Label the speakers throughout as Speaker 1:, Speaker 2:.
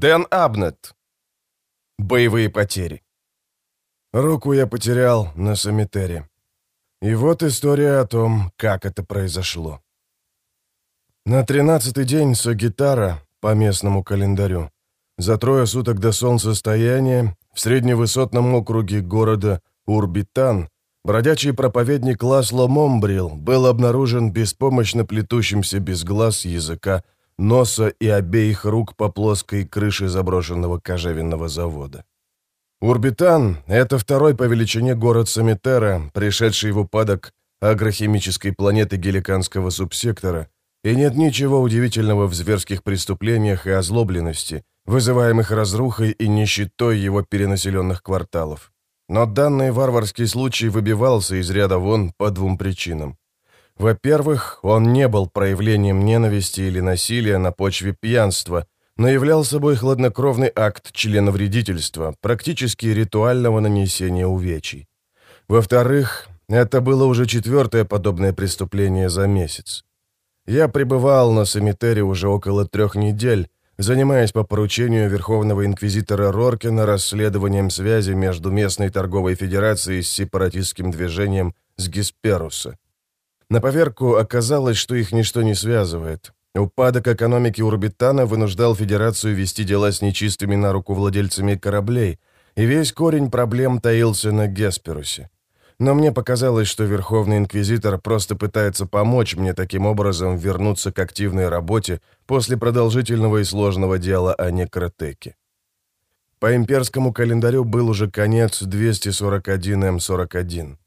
Speaker 1: Дэн Абнет. Боевые потери. Руку я потерял на Самитере. И вот история о том, как это произошло. На тринадцатый день Сагитара, по местному календарю, за трое суток до солнцестояния, в средневысотном округе города Урбитан, бродячий проповедник Ласло Момбрил был обнаружен беспомощно плетущимся без глаз, языка, носа и обеих рук по плоской крыше заброшенного кожевенного завода. Урбитан — это второй по величине город Самитера, пришедший в упадок агрохимической планеты Геликанского субсектора, и нет ничего удивительного в зверских преступлениях и озлобленности, вызываемых разрухой и нищетой его перенаселенных кварталов. Но данный варварский случай выбивался из ряда вон по двум причинам. Во-первых, он не был проявлением ненависти или насилия на почве пьянства, но являл собой хладнокровный акт членовредительства, практически ритуального нанесения увечий. Во-вторых, это было уже четвертое подобное преступление за месяц. Я пребывал на Самитере уже около трех недель, занимаясь по поручению Верховного Инквизитора Роркина расследованием связи между местной торговой федерацией с сепаратистским движением с Гесперуса. На поверку оказалось, что их ничто не связывает. Упадок экономики Урбитана вынуждал Федерацию вести дела с нечистыми на руку владельцами кораблей, и весь корень проблем таился на Гесперусе. Но мне показалось, что Верховный Инквизитор просто пытается помочь мне таким образом вернуться к активной работе после продолжительного и сложного дела о некротеке. По имперскому календарю был уже конец 241М41.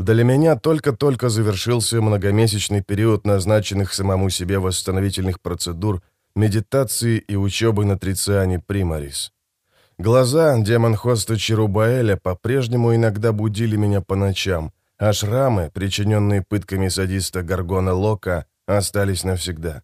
Speaker 1: Для меня только-только завершился многомесячный период назначенных самому себе восстановительных процедур, медитации и учебы на Трициане Примарис. Глаза демон-хоста Черубаэля по-прежнему иногда будили меня по ночам, а шрамы, причиненные пытками садиста Гаргона Лока, остались навсегда.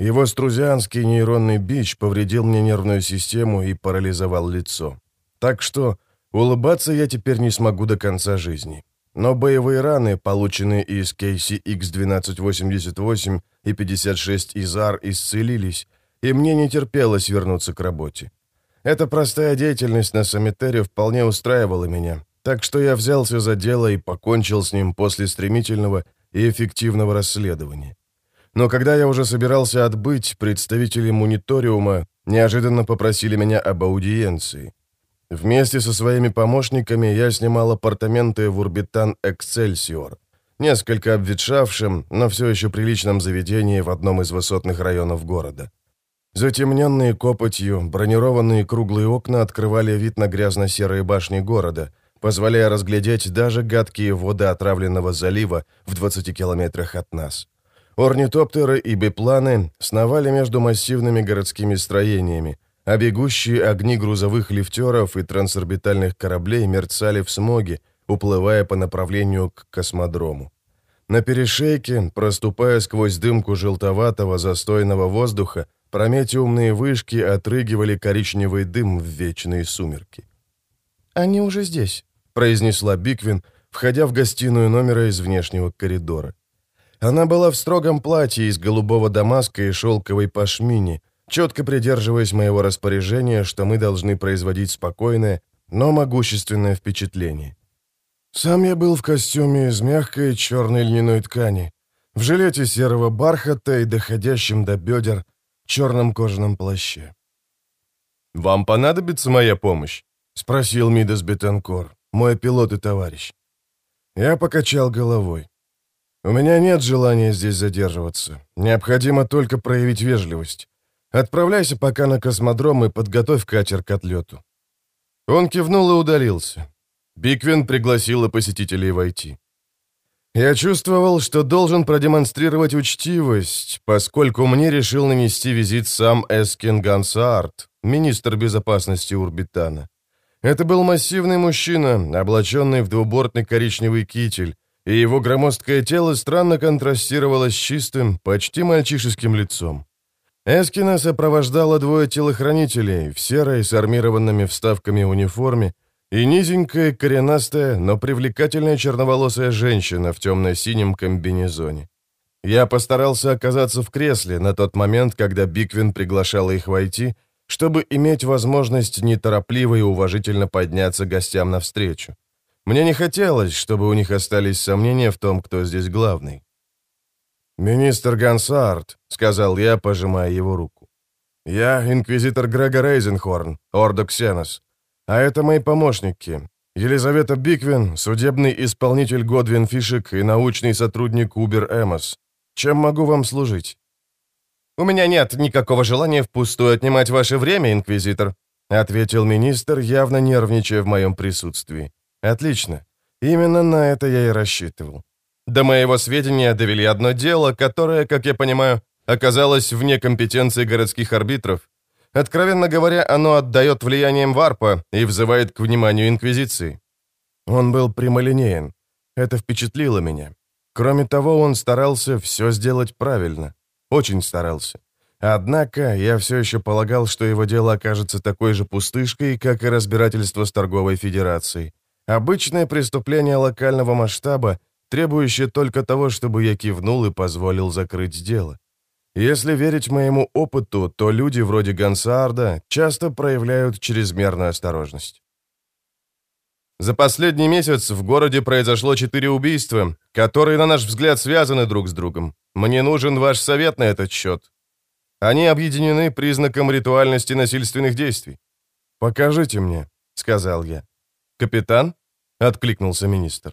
Speaker 1: Его струзианский нейронный бич повредил мне нервную систему и парализовал лицо. Так что улыбаться я теперь не смогу до конца жизни. Но боевые раны, полученные из KCX-1288 и 56 ИЗАР, исцелились, и мне не терпелось вернуться к работе. Эта простая деятельность на Самитере вполне устраивала меня, так что я взялся за дело и покончил с ним после стремительного и эффективного расследования. Но когда я уже собирался отбыть, представители мониториума неожиданно попросили меня об аудиенции. Вместе со своими помощниками я снимал апартаменты в Урбитан Эксельсиор, несколько обветшавшем, но все еще приличном заведении в одном из высотных районов города. Затемненные копотью, бронированные круглые окна открывали вид на грязно-серые башни города, позволяя разглядеть даже гадкие воды отравленного залива в 20 километрах от нас. Орнитоптеры и бипланы сновали между массивными городскими строениями, а бегущие огни грузовых лифтеров и трансорбитальных кораблей мерцали в смоге, уплывая по направлению к космодрому. На перешейке, проступая сквозь дымку желтоватого застойного воздуха, прометиумные вышки отрыгивали коричневый дым в вечные сумерки. «Они уже здесь», — произнесла Биквин, входя в гостиную номера из внешнего коридора. Она была в строгом платье из голубого дамаска и шелковой пашмини, четко придерживаясь моего распоряжения, что мы должны производить спокойное, но могущественное впечатление. Сам я был в костюме из мягкой черной льняной ткани, в жилете серого бархата и доходящем до бедер черном кожаном плаще. «Вам понадобится моя помощь?» — спросил Мидас Бетенкор, мой пилот и товарищ. Я покачал головой. «У меня нет желания здесь задерживаться. Необходимо только проявить вежливость. Отправляйся пока на космодром и подготовь катер к отлету». Он кивнул и удалился. Биквин пригласила посетителей войти. Я чувствовал, что должен продемонстрировать учтивость, поскольку мне решил нанести визит сам Эскин Гансаарт, министр безопасности Урбитана. Это был массивный мужчина, облаченный в двубортный коричневый китель, и его громоздкое тело странно контрастировало с чистым, почти мальчишеским лицом. Эскина сопровождало двое телохранителей в серой с армированными вставками униформе и низенькая, коренастая, но привлекательная черноволосая женщина в темно-синем комбинезоне. Я постарался оказаться в кресле на тот момент, когда Биквин приглашала их войти, чтобы иметь возможность неторопливо и уважительно подняться гостям навстречу. Мне не хотелось, чтобы у них остались сомнения в том, кто здесь главный. «Министр Гансард», — сказал я, пожимая его руку. «Я инквизитор Грега Рейзенхорн, Ордо Ксенос. А это мои помощники. Елизавета Биквин, судебный исполнитель Годвин Фишек и научный сотрудник Убер Эмос. Чем могу вам служить?» «У меня нет никакого желания впустую отнимать ваше время, инквизитор», ответил министр, явно нервничая в моем присутствии. «Отлично. Именно на это я и рассчитывал. До моего сведения довели одно дело, которое, как я понимаю, оказалось вне компетенции городских арбитров. Откровенно говоря, оно отдает влиянием варпа и взывает к вниманию Инквизиции. Он был прямолинеен. Это впечатлило меня. Кроме того, он старался все сделать правильно. Очень старался. Однако я все еще полагал, что его дело окажется такой же пустышкой, как и разбирательство с торговой федерацией. Обычное преступление локального масштаба, требующее только того, чтобы я кивнул и позволил закрыть дело. Если верить моему опыту, то люди вроде Гансарда часто проявляют чрезмерную осторожность. За последний месяц в городе произошло четыре убийства, которые, на наш взгляд, связаны друг с другом. Мне нужен ваш совет на этот счет. Они объединены признаком ритуальности насильственных действий. «Покажите мне», — сказал я. «Капитан?» — откликнулся министр.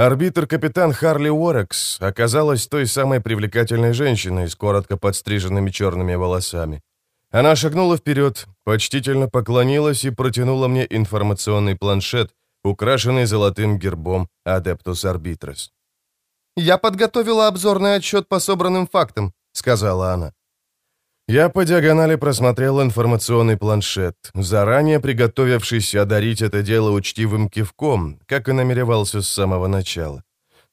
Speaker 1: Арбитр-капитан Харли Уорекс оказалась той самой привлекательной женщиной с коротко подстриженными черными волосами. Она шагнула вперед, почтительно поклонилась и протянула мне информационный планшет, украшенный золотым гербом Адептус Арбитрес. «Я подготовила обзорный отчет по собранным фактам», — сказала она. Я по диагонали просмотрел информационный планшет, заранее приготовившись одарить это дело учтивым кивком, как и намеревался с самого начала.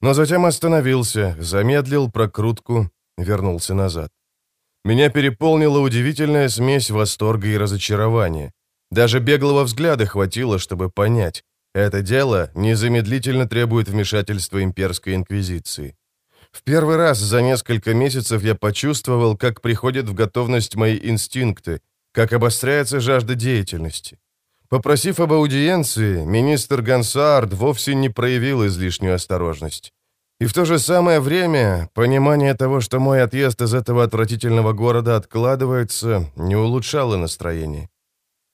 Speaker 1: Но затем остановился, замедлил прокрутку, вернулся назад. Меня переполнила удивительная смесь восторга и разочарования. Даже беглого взгляда хватило, чтобы понять, это дело незамедлительно требует вмешательства имперской инквизиции. В первый раз за несколько месяцев я почувствовал, как приходят в готовность мои инстинкты, как обостряется жажда деятельности. Попросив об аудиенции, министр Гансард вовсе не проявил излишнюю осторожность. И в то же самое время понимание того, что мой отъезд из этого отвратительного города откладывается, не улучшало настроение.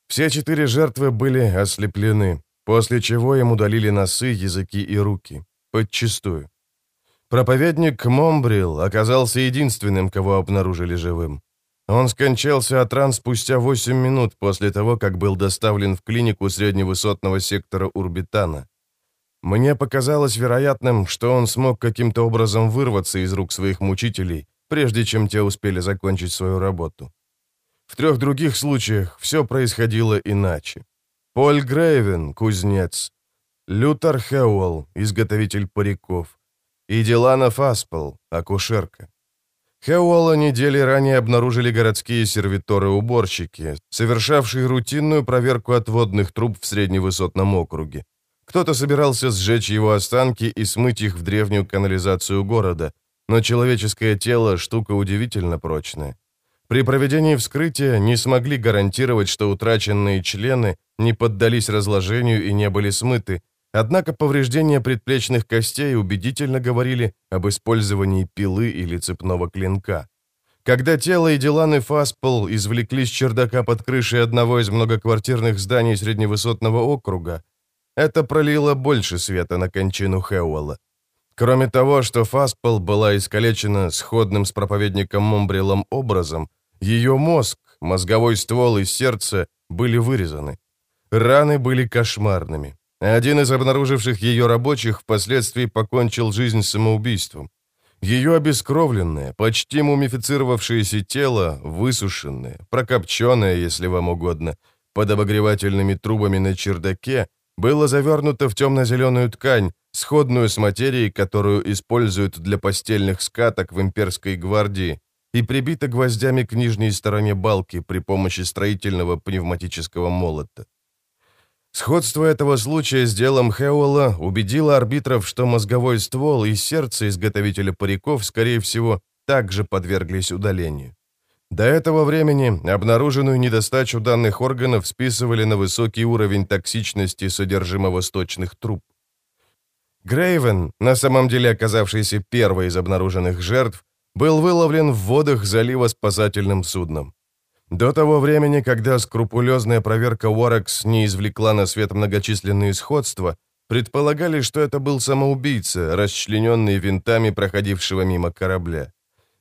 Speaker 1: Все четыре жертвы были ослеплены, после чего им удалили носы, языки и руки. Подчистую. Проповедник Момбрил оказался единственным, кого обнаружили живым. Он скончался от ран спустя 8 минут после того, как был доставлен в клинику средневысотного сектора Урбитана. Мне показалось вероятным, что он смог каким-то образом вырваться из рук своих мучителей, прежде чем те успели закончить свою работу. В трех других случаях все происходило иначе. Поль Грейвен, кузнец, Лютер Хеуэлл, изготовитель париков, и Дилана Фаспел, акушерка. Хеуэлла недели ранее обнаружили городские сервиторы-уборщики, совершавшие рутинную проверку отводных труб в средневысотном округе. Кто-то собирался сжечь его останки и смыть их в древнюю канализацию города, но человеческое тело – штука удивительно прочная. При проведении вскрытия не смогли гарантировать, что утраченные члены не поддались разложению и не были смыты, Однако повреждения предплечных костей убедительно говорили об использовании пилы или цепного клинка. Когда тело и Диланы Фаспол извлекли с чердака под крышей одного из многоквартирных зданий средневысотного округа, это пролило больше света на кончину Хеуэлла. Кроме того, что Фаспол была искалечена сходным с проповедником Момбрилом образом, ее мозг, мозговой ствол и сердце были вырезаны. Раны были кошмарными. Один из обнаруживших ее рабочих впоследствии покончил жизнь самоубийством. Ее обескровленное, почти мумифицировавшееся тело, высушенное, прокопченное, если вам угодно, под обогревательными трубами на чердаке, было завернуто в темно-зеленую ткань, сходную с материей, которую используют для постельных скаток в имперской гвардии, и прибито гвоздями к нижней стороне балки при помощи строительного пневматического молота. Сходство этого случая с делом Хеуэлла убедило арбитров, что мозговой ствол и сердце изготовителя париков, скорее всего, также подверглись удалению. До этого времени обнаруженную недостачу данных органов списывали на высокий уровень токсичности содержимого сточных труб. Грейвен, на самом деле оказавшийся первой из обнаруженных жертв, был выловлен в водах залива спасательным судном. До того времени, когда скрупулезная проверка Уорекс не извлекла на свет многочисленные сходства, предполагали, что это был самоубийца, расчлененный винтами проходившего мимо корабля.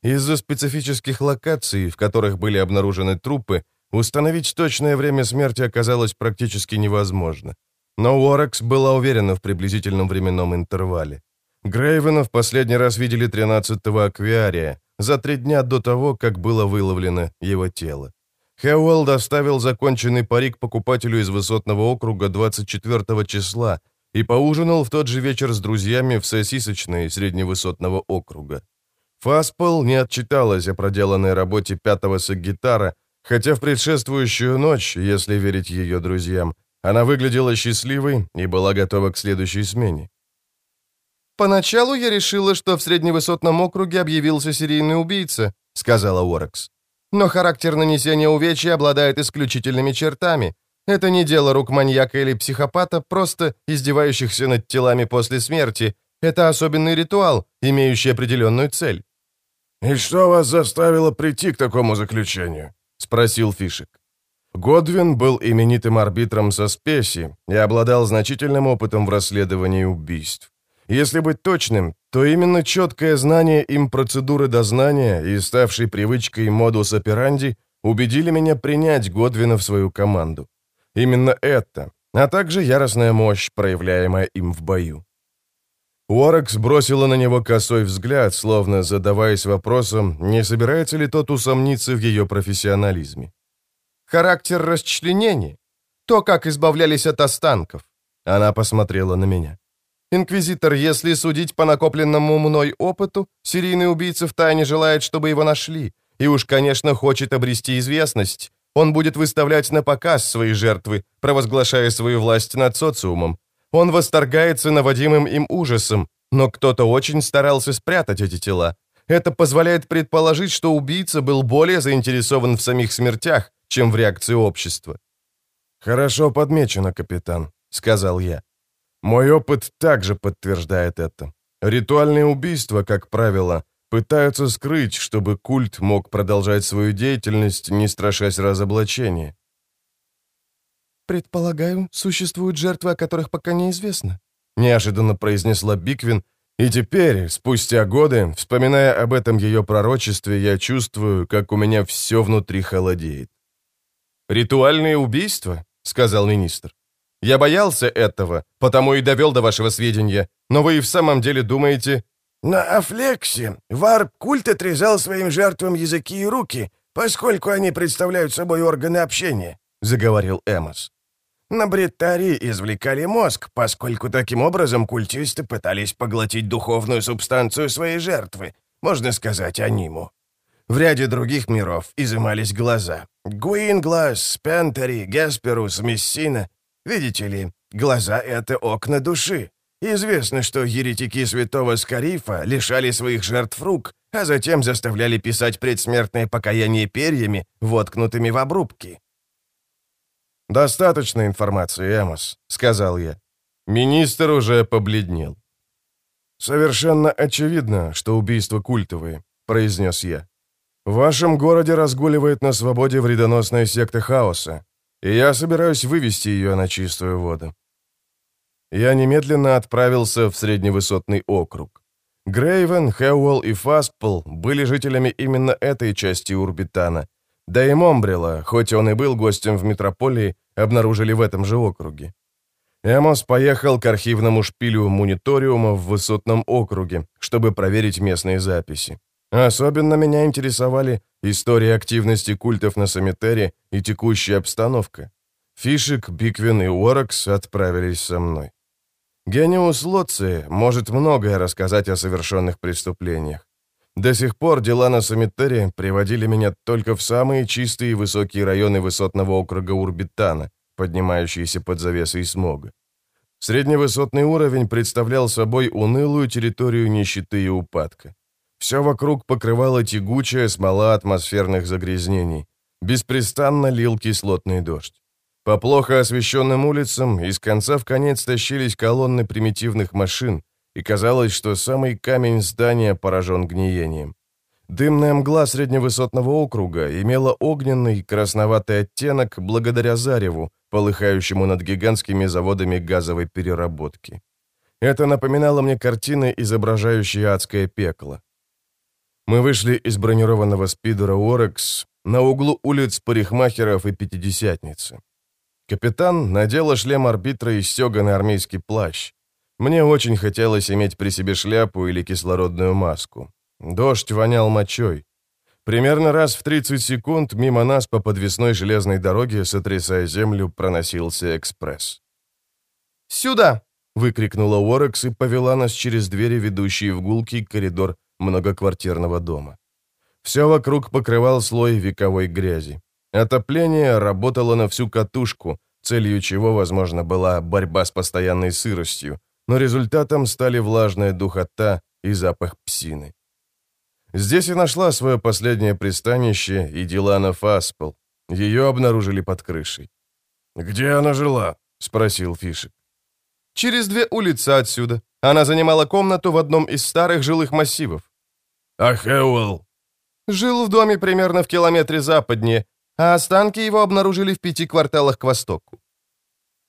Speaker 1: Из-за специфических локаций, в которых были обнаружены трупы, установить точное время смерти оказалось практически невозможно. Но Уорекс была уверена в приблизительном временном интервале. Грейвена в последний раз видели 13-го аквиария, за три дня до того, как было выловлено его тело. Хэуэлл доставил законченный парик покупателю из высотного округа 24 числа и поужинал в тот же вечер с друзьями в сосисочной средневысотного округа. Фаспол не отчиталась о проделанной работе пятого сагитара, хотя в предшествующую ночь, если верить ее друзьям, она выглядела счастливой и была готова к следующей смене.
Speaker 2: «Поначалу я решила, что в средневысотном округе объявился серийный убийца», — сказала Уорекс. «Но характер нанесения увечья обладает исключительными чертами. Это не дело рук маньяка или психопата, просто издевающихся над телами после смерти. Это особенный ритуал, имеющий определенную цель».
Speaker 1: «И что вас заставило прийти к такому заключению?» — спросил Фишек. Годвин был именитым арбитром со спеси и обладал значительным опытом в расследовании убийств. Если быть точным, то именно четкое знание им процедуры дознания и ставшей привычкой модус операнди убедили меня принять Годвина в свою команду. Именно это, а также яростная мощь, проявляемая им в бою. Уорекс бросила на него косой взгляд, словно задаваясь вопросом, не собирается ли тот усомниться в ее профессионализме.
Speaker 2: Характер расчленения. То, как избавлялись от останков. Она посмотрела на меня. Инквизитор, если судить по накопленному мной опыту, серийный убийца втайне желает, чтобы его нашли. И уж, конечно, хочет обрести известность. Он будет выставлять на показ свои жертвы, провозглашая свою власть над социумом. Он восторгается наводимым им ужасом, но кто-то очень старался спрятать эти тела. Это позволяет предположить, что убийца был более заинтересован в самих смертях, чем в реакции общества.
Speaker 1: «Хорошо подмечено, капитан», — сказал я. «Мой опыт также подтверждает это. Ритуальные убийства, как правило, пытаются скрыть, чтобы культ мог продолжать свою деятельность, не страшась разоблачения».
Speaker 2: «Предполагаю, существуют жертвы, о которых пока неизвестно», —
Speaker 1: неожиданно произнесла Биквин, и теперь, спустя годы, вспоминая об этом ее пророчестве, я чувствую, как у меня все внутри холодеет.
Speaker 2: «Ритуальные убийства?» — сказал министр. «Я боялся этого, потому и довел до вашего сведения. Но вы и в самом деле думаете...»
Speaker 3: «На Афлексе варп-культ отрезал своим жертвам языки и руки, поскольку они представляют собой органы общения», — заговорил Эмос. «На Бритарии извлекали мозг, поскольку таким образом культисты пытались поглотить духовную субстанцию своей жертвы, можно сказать, аниму. В ряде других миров изымались глаза. Гуинглас, Пентери, Гесперус, Мессина. Видите ли, глаза — это окна души. Известно, что еретики святого Скарифа лишали своих жертв рук, а затем заставляли писать предсмертное покаяние перьями, воткнутыми в обрубки.
Speaker 1: «Достаточно информации, Эмос», — сказал я. Министр уже побледнел. «Совершенно очевидно, что убийства культовые», — произнес я. В вашем городе разгуливает на свободе вредоносная секта хаоса, и я собираюсь вывести ее на чистую воду. Я немедленно отправился в средневысотный округ. Грейвен, Хэуэлл и Фаспл были жителями именно этой части Урбитана, да и Момбрила, хоть он и был гостем в метрополии, обнаружили в этом же округе. Эмос поехал к архивному шпилю мониториума в высотном округе, чтобы проверить местные записи. Особенно меня интересовали истории активности культов на Самитере и текущая обстановка. Фишек, Биквин и Уоракс отправились со мной. Гениус Лоци может многое рассказать о совершенных преступлениях. До сих пор дела на Самитере приводили меня только в самые чистые и высокие районы высотного округа Урбитана, поднимающиеся под завесой смога. Средневысотный уровень представлял собой унылую территорию нищеты и упадка. Все вокруг покрывала тягучая смола атмосферных загрязнений. Беспрестанно лил кислотный дождь. По плохо освещенным улицам из конца в конец тащились колонны примитивных машин, и казалось, что самый камень здания поражен гниением. Дымная мгла средневысотного округа имела огненный красноватый оттенок благодаря зареву, полыхающему над гигантскими заводами газовой переработки. Это напоминало мне картины, изображающие адское пекло. Мы вышли из бронированного спидера «Орекс» на углу улиц Парикмахеров и Пятидесятницы. Капитан надела шлем арбитра и стеганый армейский плащ. Мне очень хотелось иметь при себе шляпу или кислородную маску. Дождь вонял мочой. Примерно раз в 30 секунд мимо нас по подвесной железной дороге, сотрясая землю, проносился экспресс.
Speaker 2: «Сюда!»
Speaker 1: — выкрикнула Уорекс и повела нас через двери, ведущие в гулкий коридор многоквартирного дома. Все вокруг покрывал слой вековой грязи. Отопление работало на всю катушку, целью чего, возможно, была борьба с постоянной сыростью, но результатом стали влажная духота и запах псины. Здесь и нашла свое последнее пристанище и Дилана Фаспел. Ее обнаружили под крышей.
Speaker 3: «Где она жила?» — спросил Фишек.
Speaker 2: «Через две улицы отсюда. Она занимала комнату в одном из старых жилых массивов».
Speaker 3: «А Хэуэлл?»
Speaker 2: «Жил в доме примерно в километре западнее, а останки его обнаружили в пяти кварталах к востоку».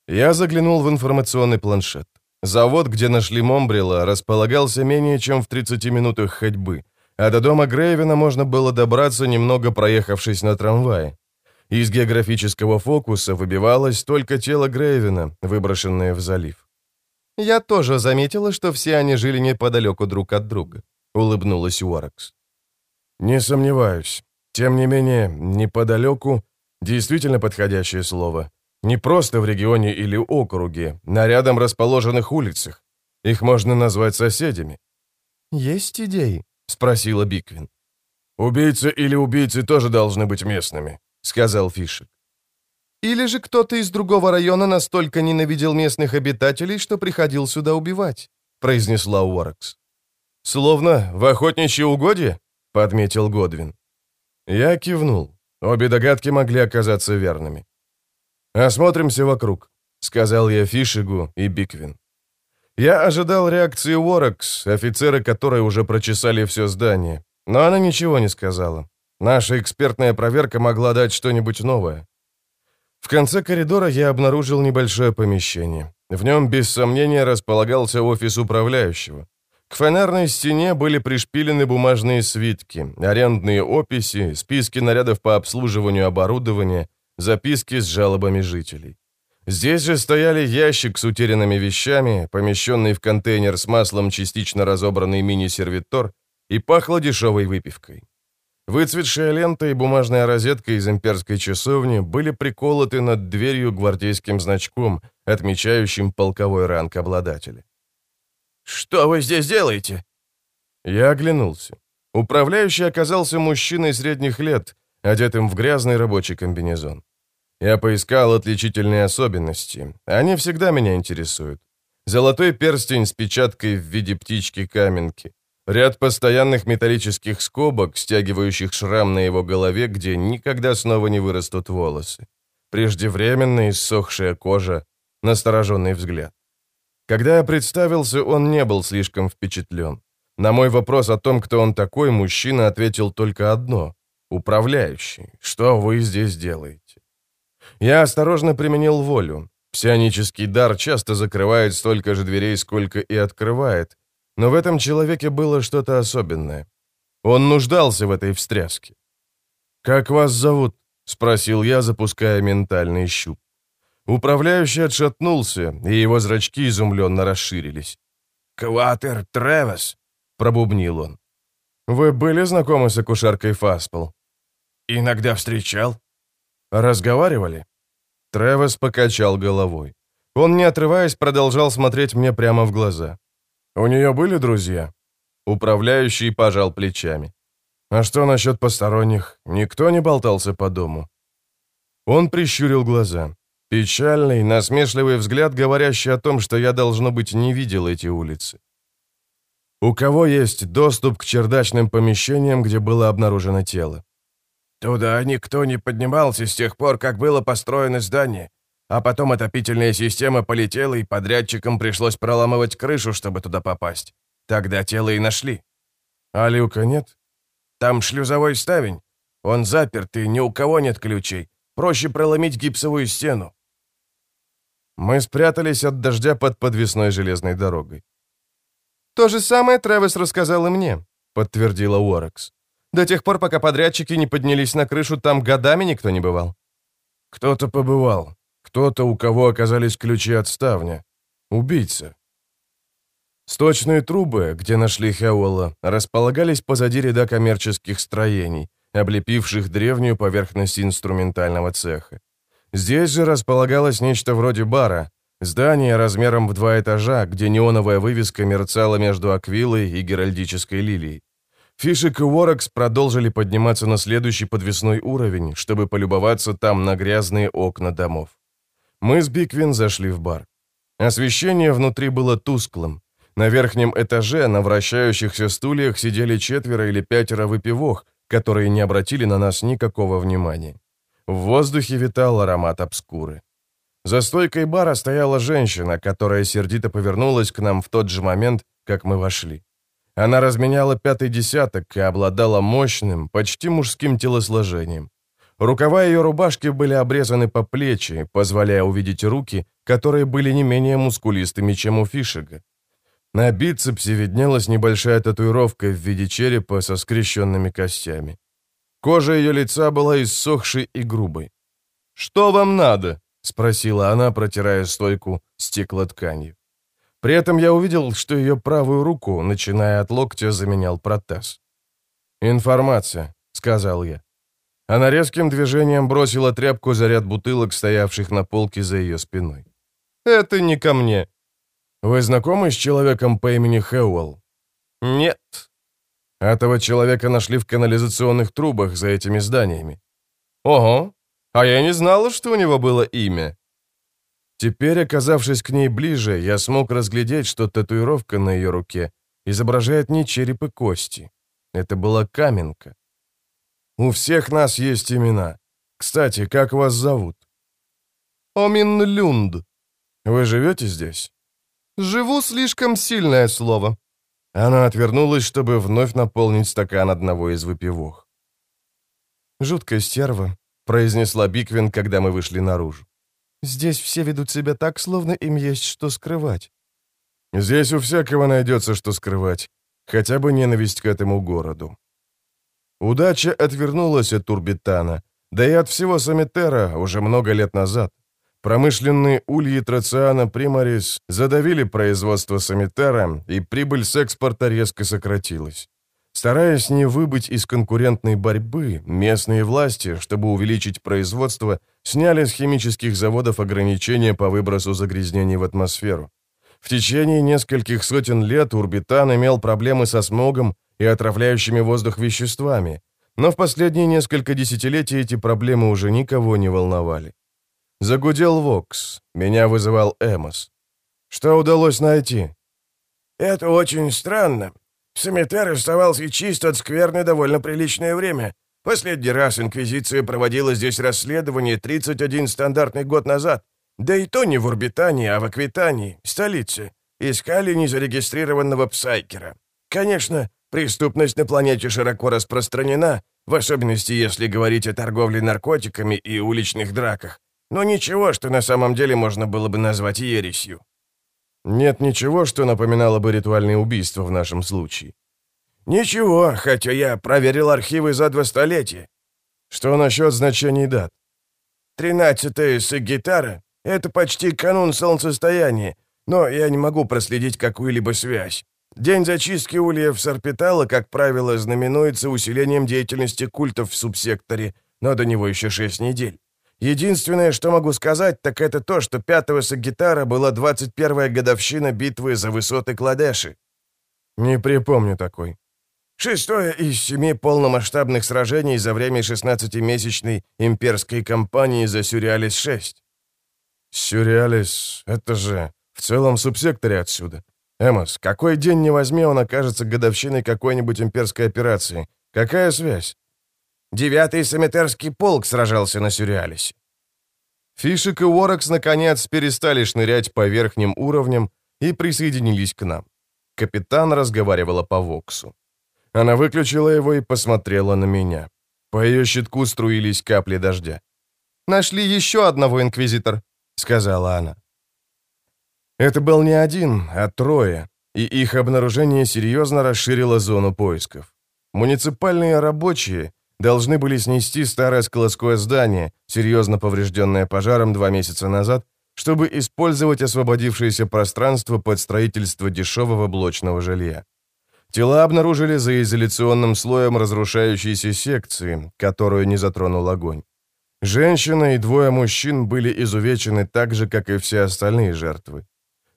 Speaker 1: Я заглянул в информационный планшет. Завод, где нашли Момбрила, располагался менее чем в 30 минутах ходьбы, а до дома Грейвина можно было добраться, немного проехавшись на трамвае. Из географического фокуса выбивалось только тело Грейвина, выброшенное в залив.
Speaker 2: «Я тоже заметила, что все они жили неподалеку друг от друга», — улыбнулась Уоракс.
Speaker 1: «Не сомневаюсь. Тем не менее, неподалеку — действительно подходящее слово. Не просто в регионе или округе, на рядом расположенных улицах. Их можно назвать соседями».
Speaker 2: «Есть идеи?»
Speaker 1: — спросила Биквин.
Speaker 3: «Убийцы или убийцы тоже должны быть местными», — сказал Фишек.
Speaker 2: «Или же кто-то из другого района настолько ненавидел местных обитателей, что приходил сюда убивать», — произнесла Уоракс.
Speaker 1: «Словно в охотничье угодье?» — подметил Годвин. Я кивнул. Обе догадки могли оказаться верными. «Осмотримся вокруг», — сказал я Фишигу и Биквин. Я ожидал реакции Уоракс, офицеры которой уже прочесали все здание, но она ничего не сказала. Наша экспертная проверка могла дать что-нибудь новое. В конце коридора я обнаружил небольшое помещение. В нем, без сомнения, располагался офис управляющего. К фонарной стене были пришпилены бумажные свитки, арендные описи, списки нарядов по обслуживанию оборудования, записки с жалобами жителей. Здесь же стояли ящик с утерянными вещами, помещенный в контейнер с маслом частично разобранный мини-сервитор, и пахло дешевой выпивкой. Выцветшая лента и бумажная розетка из имперской часовни были приколоты над дверью гвардейским значком, отмечающим полковой ранг обладателя.
Speaker 3: «Что вы здесь делаете?»
Speaker 1: Я оглянулся. Управляющий оказался мужчиной средних лет, одетым в грязный рабочий комбинезон. Я поискал отличительные особенности. Они всегда меня интересуют. Золотой перстень с печаткой в виде птички-каменки. Ряд постоянных металлических скобок, стягивающих шрам на его голове, где никогда снова не вырастут волосы. Преждевременно иссохшая кожа, настороженный взгляд. Когда я представился, он не был слишком впечатлен. На мой вопрос о том, кто он такой, мужчина ответил только одно. «Управляющий, что вы здесь делаете?» Я осторожно применил волю. Псионический дар часто закрывает столько же дверей, сколько и открывает. Но в этом человеке было что-то особенное. Он нуждался в этой встряске. «Как вас зовут?» — спросил я, запуская ментальный щуп. Управляющий отшатнулся, и его зрачки изумленно расширились.
Speaker 3: «Кватер Тревес», —
Speaker 1: пробубнил он. «Вы были знакомы с акушеркой Фаспел?»
Speaker 3: «Иногда встречал».
Speaker 1: «Разговаривали?» Тревес покачал головой. Он, не отрываясь, продолжал смотреть мне прямо в глаза. «У нее были друзья?» Управляющий пожал плечами. «А что насчет посторонних? Никто не болтался по дому?» Он прищурил глаза. Печальный, насмешливый взгляд, говорящий о том, что я, должно быть, не видел эти улицы. У кого есть доступ к чердачным помещениям, где было обнаружено тело?
Speaker 3: Туда никто не поднимался с тех пор, как было построено здание. А потом отопительная система полетела, и подрядчикам пришлось проламывать крышу, чтобы туда попасть. Тогда тело и нашли.
Speaker 1: А люка нет?
Speaker 3: Там шлюзовой ставень. Он заперт, и ни у кого нет ключей. Проще проломить гипсовую стену.
Speaker 1: Мы спрятались от дождя под подвесной железной дорогой.
Speaker 2: «То же самое Трэвис рассказал и мне», — подтвердила Уорекс. «До тех пор, пока подрядчики не поднялись на крышу, там годами никто не бывал».
Speaker 1: «Кто-то побывал. Кто-то, у кого оказались ключи от ставня. Убийца». Сточные трубы, где нашли Хеуэлла, располагались позади ряда коммерческих строений, облепивших древнюю поверхность инструментального цеха. Здесь же располагалось нечто вроде бара, здание размером в два этажа, где неоновая вывеска мерцала между аквилой и геральдической лилией. Фишек и Уорекс продолжили подниматься на следующий подвесной уровень, чтобы полюбоваться там на грязные окна домов. Мы с Биквин зашли в бар. Освещение внутри было тусклым. На верхнем этаже на вращающихся стульях сидели четверо или пятеро выпивох, которые не обратили на нас никакого внимания. В воздухе витал аромат обскуры. За стойкой бара стояла женщина, которая сердито повернулась к нам в тот же момент, как мы вошли. Она разменяла пятый десяток и обладала мощным, почти мужским телосложением. Рукава ее рубашки были обрезаны по плечи, позволяя увидеть руки, которые были не менее мускулистыми, чем у Фишега. На бицепсе виднелась небольшая татуировка в виде черепа со скрещенными костями. Кожа ее лица была иссохшей и грубой. «Что вам надо?» — спросила она, протирая стойку стеклотканью. При этом я увидел, что ее правую руку, начиная от локтя, заменял протез. «Информация», — сказал я. Она резким движением бросила тряпку за ряд бутылок, стоявших на полке за ее спиной. «Это не ко мне». «Вы знакомы с человеком по имени Хэуэлл?»
Speaker 2: «Нет»,
Speaker 1: этого человека нашли в канализационных трубах за этими зданиями.
Speaker 2: Ого, а я не знала, что у него было имя.
Speaker 1: Теперь, оказавшись к ней ближе, я смог разглядеть, что татуировка на ее руке изображает не череп и кости. Это была каменка. У всех нас есть имена. Кстати, как вас зовут?
Speaker 2: Омин Люнд.
Speaker 1: Вы живете здесь?
Speaker 2: Живу слишком сильное слово.
Speaker 1: Она отвернулась, чтобы вновь наполнить стакан одного из выпивок.
Speaker 2: «Жуткая стерва», — произнесла Биквин, когда мы вышли наружу. «Здесь все ведут себя так, словно им есть что скрывать».
Speaker 1: «Здесь у всякого найдется, что скрывать. Хотя бы ненависть к этому городу». Удача отвернулась от Турбитана, да и от всего Самитера уже много лет назад. Промышленные ульи Трациана Примарис задавили производство Самитера, и прибыль с экспорта резко сократилась. Стараясь не выбыть из конкурентной борьбы, местные власти, чтобы увеличить производство, сняли с химических заводов ограничения по выбросу загрязнений в атмосферу. В течение нескольких сотен лет Урбитан имел проблемы со смогом и отравляющими воздух веществами, но в последние несколько десятилетий эти проблемы уже никого не волновали. Загудел Вокс. Меня вызывал Эмос. Что удалось найти?
Speaker 3: Это очень странно. Самитер оставался чист от скверны довольно приличное время. Последний раз Инквизиция проводила здесь расследование 31 стандартный год назад. Да и то не в Урбитании, а в Аквитании, столице. Искали незарегистрированного псайкера. Конечно, преступность на планете широко распространена, в особенности если говорить о торговле наркотиками и уличных драках. Но ничего, что на самом деле можно было бы назвать ересью.
Speaker 1: Нет ничего, что напоминало бы ритуальное убийство в нашем случае.
Speaker 3: Ничего, хотя я проверил архивы за два столетия.
Speaker 1: Что насчет значений дат?
Speaker 3: Тринадцатая Сагитара — это почти канун солнцестояния, но я не могу проследить какую-либо связь. День зачистки ульев Сарпитала, как правило, знаменуется усилением деятельности культов в субсекторе, но до него еще шесть недель. Единственное, что могу сказать, так это то, что 5-го Сагитара была 21-я годовщина битвы за высоты Кладеши.
Speaker 1: Не припомню такой.
Speaker 3: Шестое из семи полномасштабных сражений за время 16-месячной имперской кампании за Сюрреалис-6.
Speaker 1: Сюрреалис — это же в целом субсекторе отсюда. Эмос, какой день не возьми, он окажется годовщиной какой-нибудь имперской операции. Какая связь?
Speaker 3: Девятый Самитерский полк сражался на Сюрреалисе.
Speaker 1: Фишек и Уоракс, наконец, перестали шнырять по верхним уровням и присоединились к нам. Капитан разговаривала по Воксу. Она выключила его и посмотрела на меня. По ее щитку струились капли дождя. «Нашли еще одного инквизитор», — сказала она. Это был не один, а трое, и их обнаружение серьезно расширило зону поисков. Муниципальные рабочие должны были снести старое складское здание, серьезно поврежденное пожаром два месяца назад, чтобы использовать освободившееся пространство под строительство дешевого блочного жилья. Тела обнаружили за изоляционным слоем разрушающейся секции, которую не затронул огонь. Женщина и двое мужчин были изувечены так же, как и все остальные жертвы.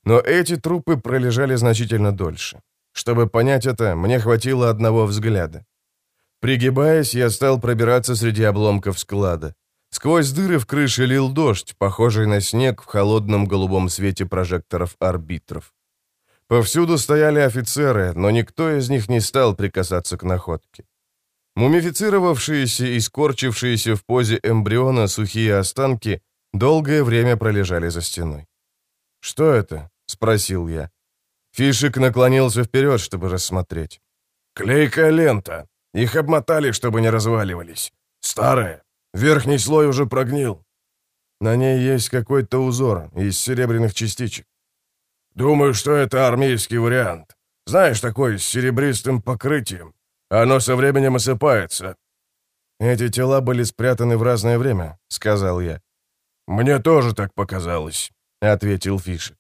Speaker 1: Но эти трупы пролежали значительно дольше. Чтобы понять это, мне хватило одного взгляда. Пригибаясь, я стал пробираться среди обломков склада. Сквозь дыры в крыше лил дождь, похожий на снег в холодном голубом свете прожекторов арбитров. Повсюду стояли офицеры, но никто из них не стал прикасаться к находке. Мумифицировавшиеся и скорчившиеся в позе эмбриона сухие останки долгое время пролежали за стеной. «Что это?» — спросил я. Фишек наклонился вперед, чтобы рассмотреть.
Speaker 3: «Клейкая лента. Их обмотали, чтобы не разваливались. Старая. Верхний слой уже прогнил.
Speaker 1: На ней есть какой-то узор из серебряных частичек.
Speaker 3: Думаю, что это армейский вариант. Знаешь, такой с серебристым покрытием. Оно со временем осыпается».
Speaker 1: «Эти тела были спрятаны в разное время», — сказал я.
Speaker 3: «Мне тоже так показалось», — ответил Фишек.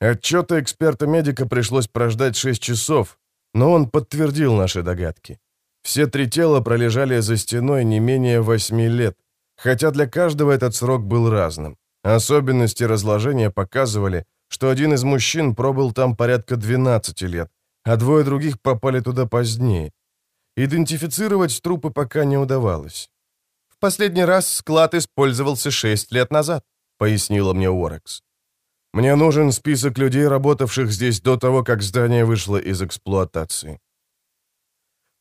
Speaker 1: Отчета эксперта-медика пришлось прождать 6 часов, но он подтвердил наши догадки. Все три тела пролежали за стеной не менее 8 лет, хотя для каждого этот срок был разным. Особенности разложения показывали, что один из мужчин пробыл там порядка 12 лет, а двое других попали туда позднее. Идентифицировать трупы пока не удавалось. «В последний раз склад использовался 6 лет назад», — пояснила мне Уорекс. «Мне нужен список людей, работавших здесь до того, как здание вышло из эксплуатации».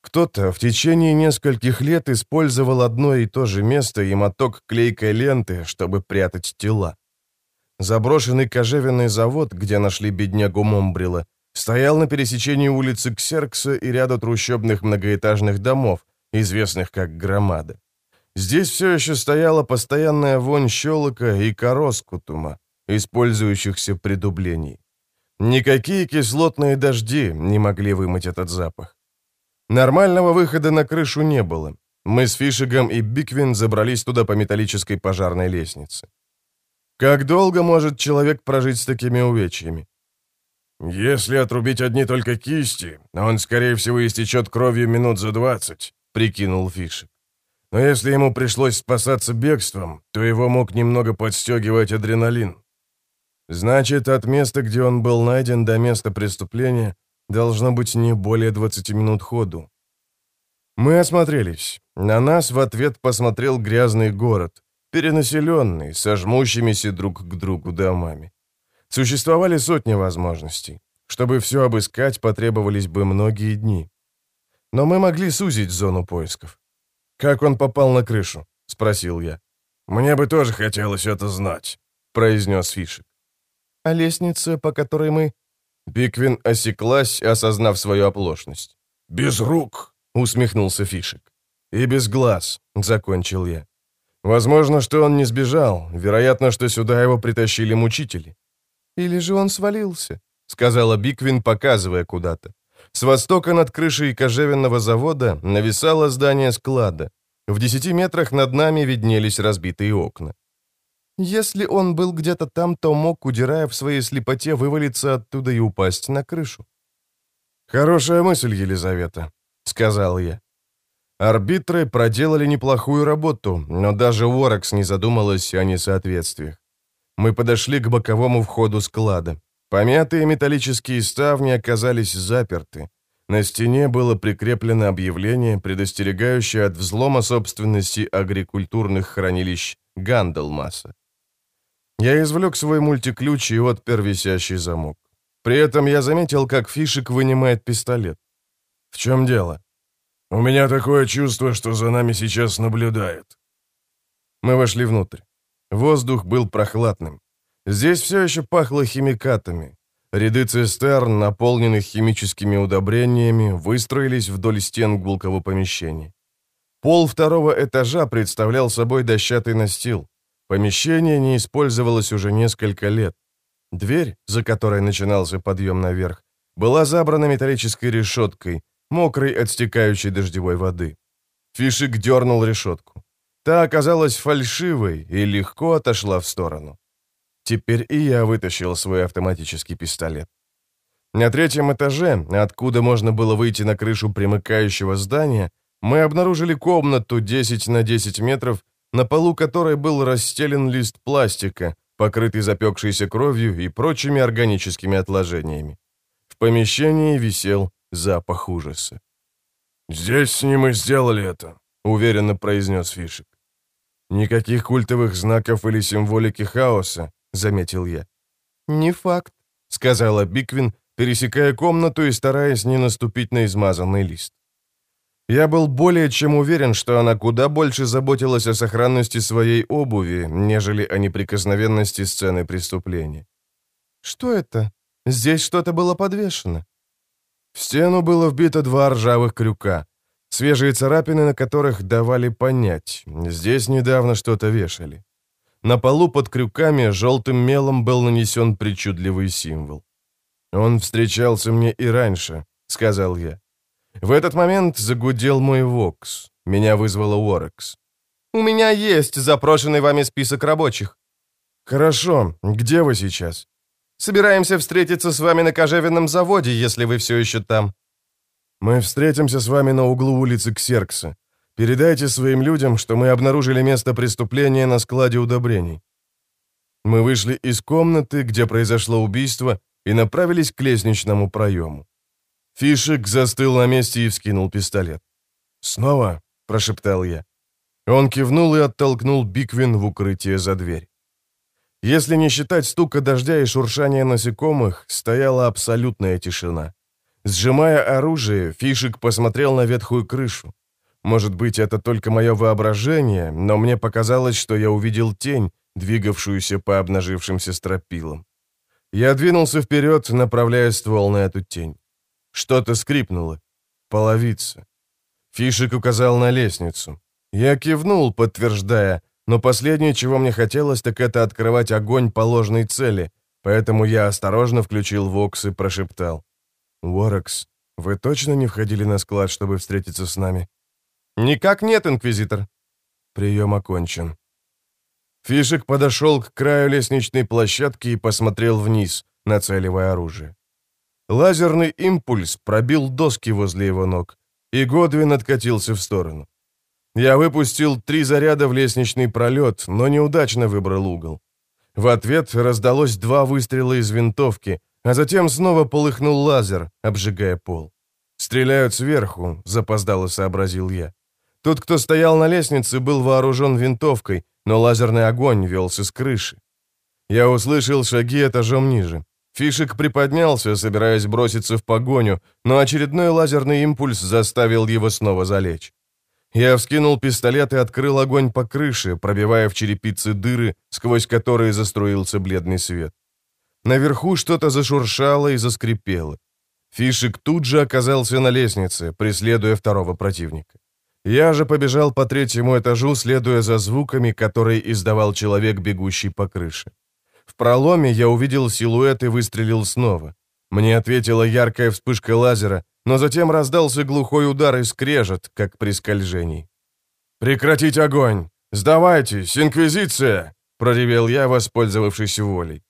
Speaker 1: Кто-то в течение нескольких лет использовал одно и то же место и моток клейкой ленты, чтобы прятать тела. Заброшенный кожевенный завод, где нашли беднягу Момбрила, стоял на пересечении улицы Ксеркса и ряда трущобных многоэтажных домов, известных как Громада. Здесь все еще стояла постоянная вонь щелока и короскутума, использующихся при дублении. Никакие кислотные дожди не могли вымыть этот запах. Нормального выхода на крышу не было. Мы с Фишигом и Биквин забрались туда по металлической пожарной лестнице. Как долго может человек прожить с такими увечьями?
Speaker 3: Если отрубить одни только кисти, он, скорее всего, истечет кровью минут за двадцать, прикинул Фишек. Но если ему пришлось спасаться бегством, то его мог немного подстегивать адреналин.
Speaker 1: Значит, от места, где он был найден, до места преступления должно быть не более 20 минут ходу. Мы осмотрелись. На нас в ответ посмотрел грязный город перенаселенный, со жмущимися друг к другу домами. Существовали сотни возможностей. Чтобы все обыскать, потребовались бы многие дни. Но мы могли сузить зону поисков. «Как он попал на крышу?» — спросил я.
Speaker 3: «Мне бы тоже хотелось это знать», — произнес Фишек.
Speaker 1: «А лестница, по которой мы...» Биквин осеклась, осознав свою оплошность.
Speaker 3: «Без рук!»
Speaker 1: — усмехнулся Фишек. «И без глаз», — закончил я. Возможно, что он не сбежал. Вероятно, что сюда его притащили мучители. «Или же он свалился», — сказала Биквин, показывая куда-то. С востока над крышей кожевенного завода нависало здание склада. В десяти метрах над нами виднелись разбитые окна. Если он был где-то там, то мог, удирая в своей слепоте, вывалиться оттуда и упасть на крышу. «Хорошая мысль, Елизавета», — сказал я. Арбитры проделали неплохую работу, но даже Воракс не задумалась о несоответствиях. Мы подошли к боковому входу склада. Помятые металлические ставни оказались заперты. На стене было прикреплено объявление, предостерегающее от взлома собственности агрикультурных хранилищ Ганделмаса. Я извлек свой мультиключ и отпер висящий замок. При этом я заметил, как Фишек вынимает пистолет. «В чем дело?»
Speaker 3: «У меня такое чувство, что за нами сейчас наблюдают».
Speaker 1: Мы вошли внутрь. Воздух был прохладным. Здесь все еще пахло химикатами. Ряды цистерн, наполненных химическими удобрениями, выстроились вдоль стен гулкого помещения. Пол второго этажа представлял собой дощатый настил. Помещение не использовалось уже несколько лет. Дверь, за которой начинался подъем наверх, была забрана металлической решеткой, мокрой от стекающей дождевой воды. Фишик дернул решетку. Та оказалась фальшивой и легко отошла в сторону. Теперь и я вытащил свой автоматический пистолет. На третьем этаже, откуда можно было выйти на крышу примыкающего здания, мы обнаружили комнату 10 на 10 метров, на полу которой был расстелен лист пластика, покрытый запекшейся кровью и прочими органическими отложениями. В помещении висел запах ужаса.
Speaker 3: «Здесь с ним и сделали это», —
Speaker 1: уверенно произнес Фишек. «Никаких культовых знаков или символики хаоса», — заметил я. «Не факт», — сказала Биквин, пересекая комнату и стараясь не наступить на измазанный лист. Я был более чем уверен, что она куда больше заботилась о сохранности своей обуви, нежели о неприкосновенности сцены преступления. «Что это? Здесь что-то было подвешено?» В стену было вбито два ржавых крюка, свежие царапины на которых давали понять, здесь недавно что-то вешали. На полу под крюками желтым мелом был нанесен причудливый символ. «Он встречался мне и раньше», — сказал я. В этот момент загудел мой вокс. Меня вызвала Уорекс. «У меня есть запрошенный вами список рабочих». «Хорошо. Где вы сейчас?» «Собираемся встретиться с вами на кожевенном заводе, если вы все еще там». «Мы встретимся с вами на углу улицы Ксеркса. Передайте своим людям, что мы обнаружили место преступления на складе удобрений». Мы вышли из комнаты, где произошло убийство, и направились к лестничному проему. Фишек застыл на месте и вскинул пистолет. «Снова?» – прошептал я. Он кивнул и оттолкнул Биквин в укрытие за дверь. Если не считать стука дождя и шуршания насекомых, стояла абсолютная тишина. Сжимая оружие, Фишек посмотрел на ветхую крышу. Может быть, это только мое воображение, но мне показалось, что я увидел тень, двигавшуюся по обнажившимся стропилам. Я двинулся вперед, направляя ствол на эту тень. Что-то скрипнуло. Половица. Фишек указал на лестницу. Я кивнул, подтверждая, но последнее, чего мне хотелось, так это открывать огонь по ложной цели, поэтому я осторожно включил вокс и прошептал. «Уоракс, вы точно не входили на склад, чтобы встретиться с нами?» «Никак нет, Инквизитор». Прием окончен. Фишек подошел к краю лестничной площадки и посмотрел вниз, нацеливая оружие. Лазерный импульс пробил доски возле его ног, и Годвин откатился в сторону. Я выпустил три заряда в лестничный пролет, но неудачно выбрал угол. В ответ раздалось два выстрела из винтовки, а затем снова полыхнул лазер, обжигая пол. «Стреляют сверху», — запоздало сообразил я. Тот, кто стоял на лестнице, был вооружен винтовкой, но лазерный огонь велся с крыши. Я услышал шаги этажом ниже. Фишек приподнялся, собираясь броситься в погоню, но очередной лазерный импульс заставил его снова залечь. Я вскинул пистолет и открыл огонь по крыше, пробивая в черепицы дыры, сквозь которые заструился бледный свет. Наверху что-то зашуршало и заскрипело. Фишек тут же оказался на лестнице, преследуя второго противника. Я же побежал по третьему этажу, следуя за звуками, которые издавал человек, бегущий по крыше. В проломе я увидел силуэт и выстрелил снова. Мне ответила яркая вспышка лазера, но затем раздался глухой удар и скрежет, как при скольжении. «Прекратить огонь! Сдавайтесь, Инквизиция!» — проревел я, воспользовавшись волей.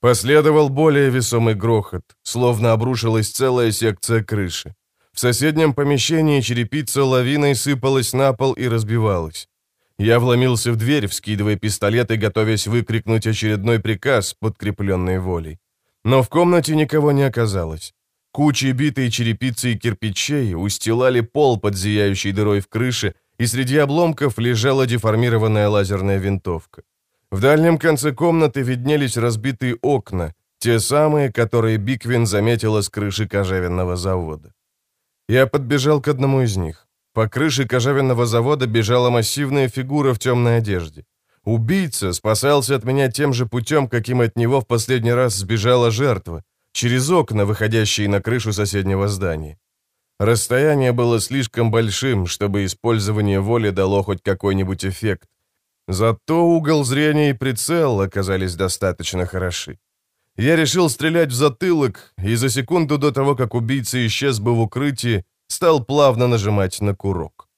Speaker 1: Последовал более весомый грохот, словно обрушилась целая секция крыши. В соседнем помещении черепица лавиной сыпалась на пол и разбивалась. Я вломился в дверь, вскидывая пистолет и готовясь выкрикнуть очередной приказ, подкрепленный волей. Но в комнате никого не оказалось. Кучи битой черепицы и кирпичей устилали пол под зияющей дырой в крыше, и среди обломков лежала деформированная лазерная винтовка. В дальнем конце комнаты виднелись разбитые окна, Те самые, которые Биквин заметила с крыши кожевенного завода. Я подбежал к одному из них. По крыше кожевенного завода бежала массивная фигура в темной одежде. Убийца спасался от меня тем же путем, каким от него в последний раз сбежала жертва, через окна, выходящие на крышу соседнего здания. Расстояние было слишком большим, чтобы использование воли дало хоть какой-нибудь эффект. Зато угол зрения и прицел оказались достаточно хороши. Я решил стрелять в затылок, и за секунду до того, как убийца исчез бы в укрытии, стал плавно нажимать на курок.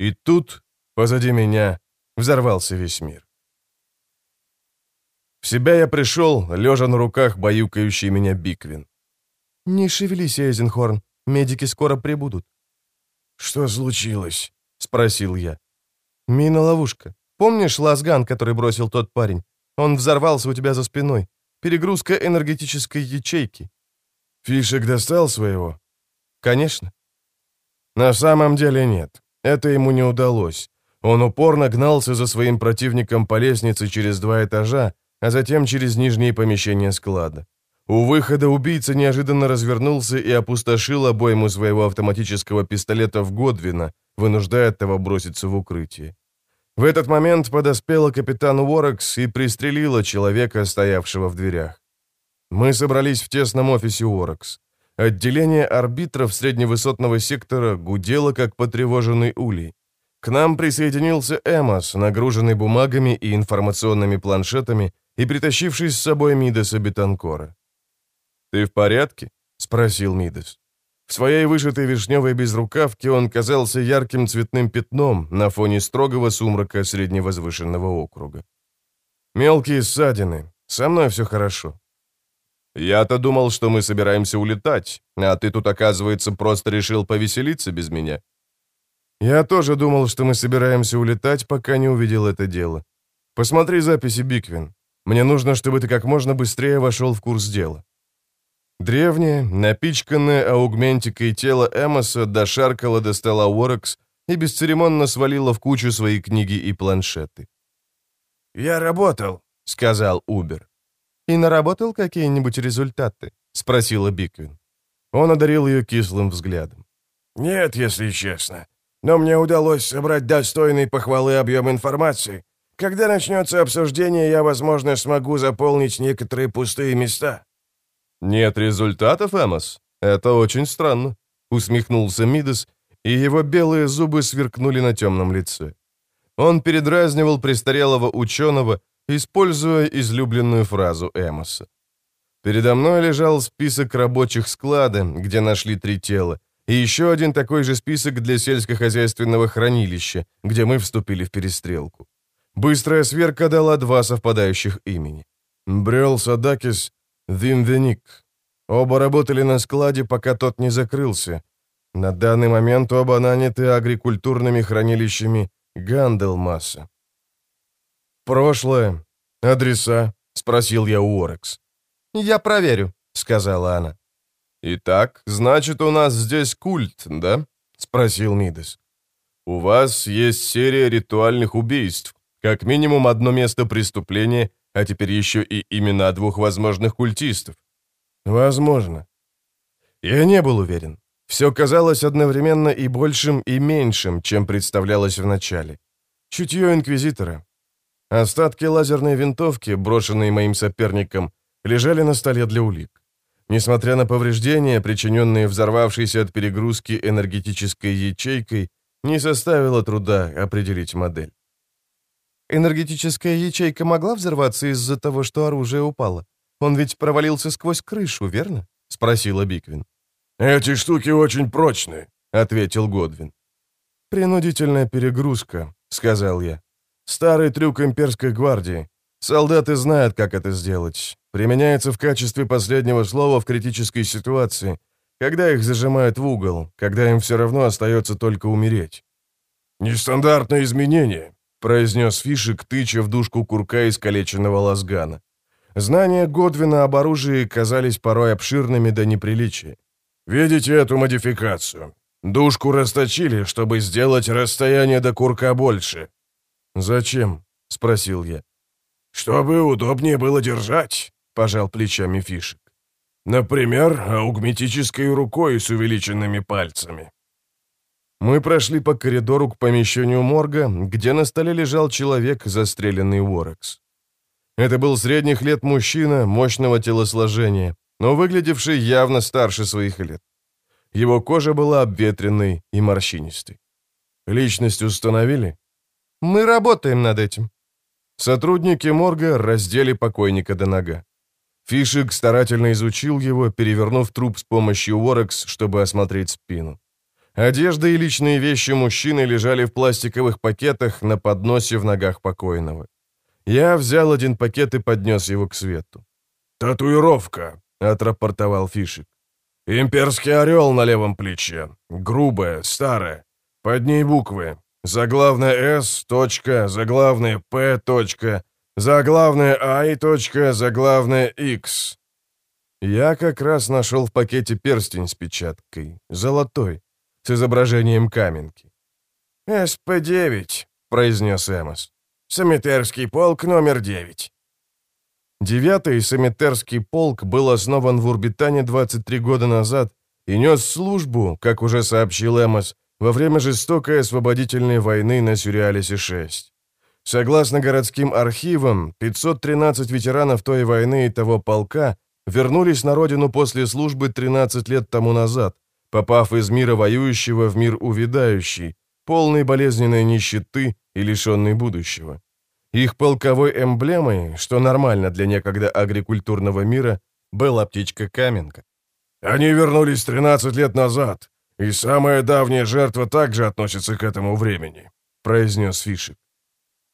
Speaker 1: И тут, позади меня, взорвался весь мир. В себя я пришел, лежа на руках баюкающий меня Биквин.
Speaker 2: «Не шевелись, Эйзенхорн, медики скоро прибудут».
Speaker 3: «Что случилось?»
Speaker 1: — спросил я.
Speaker 2: «Мина-ловушка. Помнишь лазган, который бросил тот парень? Он взорвался у тебя за спиной. Перегрузка энергетической ячейки».
Speaker 1: «Фишек достал своего?»
Speaker 2: «Конечно».
Speaker 1: «На самом деле нет. Это ему не удалось. Он упорно гнался за своим противником по лестнице через два этажа, а затем через нижние помещения склада. У выхода убийца неожиданно развернулся и опустошил обойму своего автоматического пистолета в Годвина, вынуждая того броситься в укрытие. В этот момент подоспела капитан Уоракс и пристрелила человека, стоявшего в дверях. Мы собрались в тесном офисе Уоракс. Отделение арбитров средневысотного сектора гудело, как потревоженный улей. К нам присоединился Эмос, нагруженный бумагами и информационными планшетами и притащивший с собой Мидеса Бетанкора. «Ты в порядке?» — спросил Мидес. В своей вышитой вишневой безрукавке он казался ярким цветным пятном на фоне строгого сумрака средневозвышенного округа. «Мелкие ссадины. Со мной все хорошо». «Я-то думал, что мы собираемся улетать, а ты тут, оказывается, просто решил повеселиться без меня». «Я тоже думал, что мы собираемся улетать, пока не увидел это дело. Посмотри записи, Биквин. Мне нужно, чтобы ты как можно быстрее вошел в курс дела». Древнее, напичканное аугментикой тело Эмоса дошаркало до стола Уорекс и бесцеремонно свалило в кучу свои книги и планшеты.
Speaker 3: «Я работал», — сказал Убер.
Speaker 2: «И наработал какие-нибудь результаты?» — спросила Биквин.
Speaker 1: Он одарил ее кислым взглядом.
Speaker 3: «Нет, если честно. Но мне удалось собрать достойный похвалы объем информации. Когда начнется обсуждение, я, возможно, смогу заполнить некоторые пустые места».
Speaker 1: «Нет результатов, Эмос? Это очень странно», — усмехнулся Мидас, и его белые зубы сверкнули на темном лице. Он передразнивал престарелого ученого, используя излюбленную фразу Эмоса. Передо мной лежал список рабочих склада, где нашли три тела, и еще один такой же список для сельскохозяйственного хранилища, где мы вступили в перестрелку. Быстрая сверка дала два совпадающих имени. Брел Садакис Вимвеник. Оба работали на складе, пока тот не закрылся. На данный момент оба наняты агрикультурными хранилищами Ганделмасса. «Прошлое. Адреса?» — спросил я у Орекс.
Speaker 2: «Я проверю», — сказала она.
Speaker 1: «Итак, значит, у нас здесь культ, да?» — спросил Мидес. «У вас есть серия ритуальных убийств, как минимум одно место преступления — а теперь еще и имена двух возможных культистов. Возможно. Я не был уверен. Все казалось одновременно и большим, и меньшим, чем представлялось вначале. Чутье Инквизитора. Остатки лазерной винтовки, брошенные моим соперником, лежали на столе для улик. Несмотря на повреждения, причиненные взорвавшейся от перегрузки энергетической ячейкой, не составило труда определить модель.
Speaker 2: Энергетическая ячейка могла взорваться из-за того, что оружие упало? Он ведь провалился сквозь крышу, верно?» — спросила Биквин.
Speaker 3: «Эти штуки очень прочные», — ответил
Speaker 1: Годвин. «Принудительная перегрузка», — сказал я. «Старый трюк имперской гвардии. Солдаты знают, как это сделать. Применяется в качестве последнего слова в критической ситуации, когда их зажимают в угол, когда им все равно остается только умереть».
Speaker 3: «Нестандартное изменение»,
Speaker 1: произнес Фишек, тыча в дужку курка искалеченного лазгана. Знания Годвина об оружии казались порой обширными до неприличия.
Speaker 3: «Видите эту модификацию? Дужку расточили, чтобы сделать расстояние до курка больше».
Speaker 1: «Зачем?» — спросил я.
Speaker 3: «Чтобы удобнее было держать.
Speaker 1: — пожал плечами Фишек.
Speaker 3: «Например, аугметической рукой с увеличенными пальцами».
Speaker 1: Мы прошли по коридору к помещению морга, где на столе лежал человек, застреленный Уорекс. Это был средних лет мужчина, мощного телосложения, но выглядевший явно старше своих лет. Его кожа была обветренной и морщинистой. Личность установили? Мы работаем над этим. Сотрудники морга раздели покойника до нога. Фишек старательно изучил его, перевернув труп с помощью Уорекс, чтобы осмотреть спину. Одежда и личные вещи мужчины лежали в пластиковых пакетах на подносе в ногах покойного. Я взял один пакет и поднес его к свету.
Speaker 3: «Татуировка», — отрапортовал Фишек. «Имперский орел на левом плече. Грубая, старая. Под ней буквы. Заглавная «С», точка, заглавная «П», точка, заглавная «I», точка, заглавная «X».
Speaker 1: Я как раз нашел в пакете перстень с печаткой. Золотой с изображением каменки.
Speaker 3: «СП-9», — произнес Эмос. «Самитерский полк номер 9».
Speaker 1: Девятый Самитерский полк был основан в Урбитане 23 года назад и нес службу, как уже сообщил Эмос, во время жестокой освободительной войны на Сюрреалисе-6. Согласно городским архивам, 513 ветеранов той войны и того полка вернулись на родину после службы 13 лет тому назад, попав из мира воюющего в мир увядающий, полный болезненной нищеты и лишенный будущего. Их полковой эмблемой, что нормально для некогда агрикультурного мира, была птичка-каменка.
Speaker 3: «Они вернулись 13 лет назад, и самая давняя жертва также относится к этому времени», — произнес Фишек.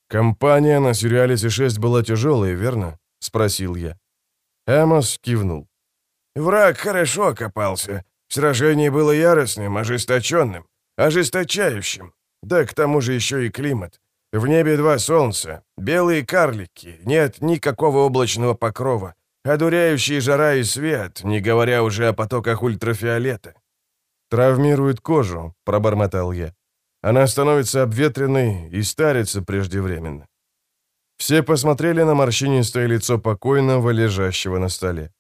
Speaker 1: «Компания на Сюрреалисе-6 была тяжелой, верно?» — спросил я. Эмос кивнул.
Speaker 3: «Враг хорошо окопался, Сражение было яростным, ожесточенным, ожесточающим. Да к тому же еще и климат. В небе два солнца, белые карлики, нет никакого облачного покрова, одуряющие жара и свет, не говоря уже о потоках ультрафиолета.
Speaker 1: «Травмирует кожу», — пробормотал я. «Она становится обветренной и старится преждевременно». Все посмотрели на морщинистое лицо покойного, лежащего на столе.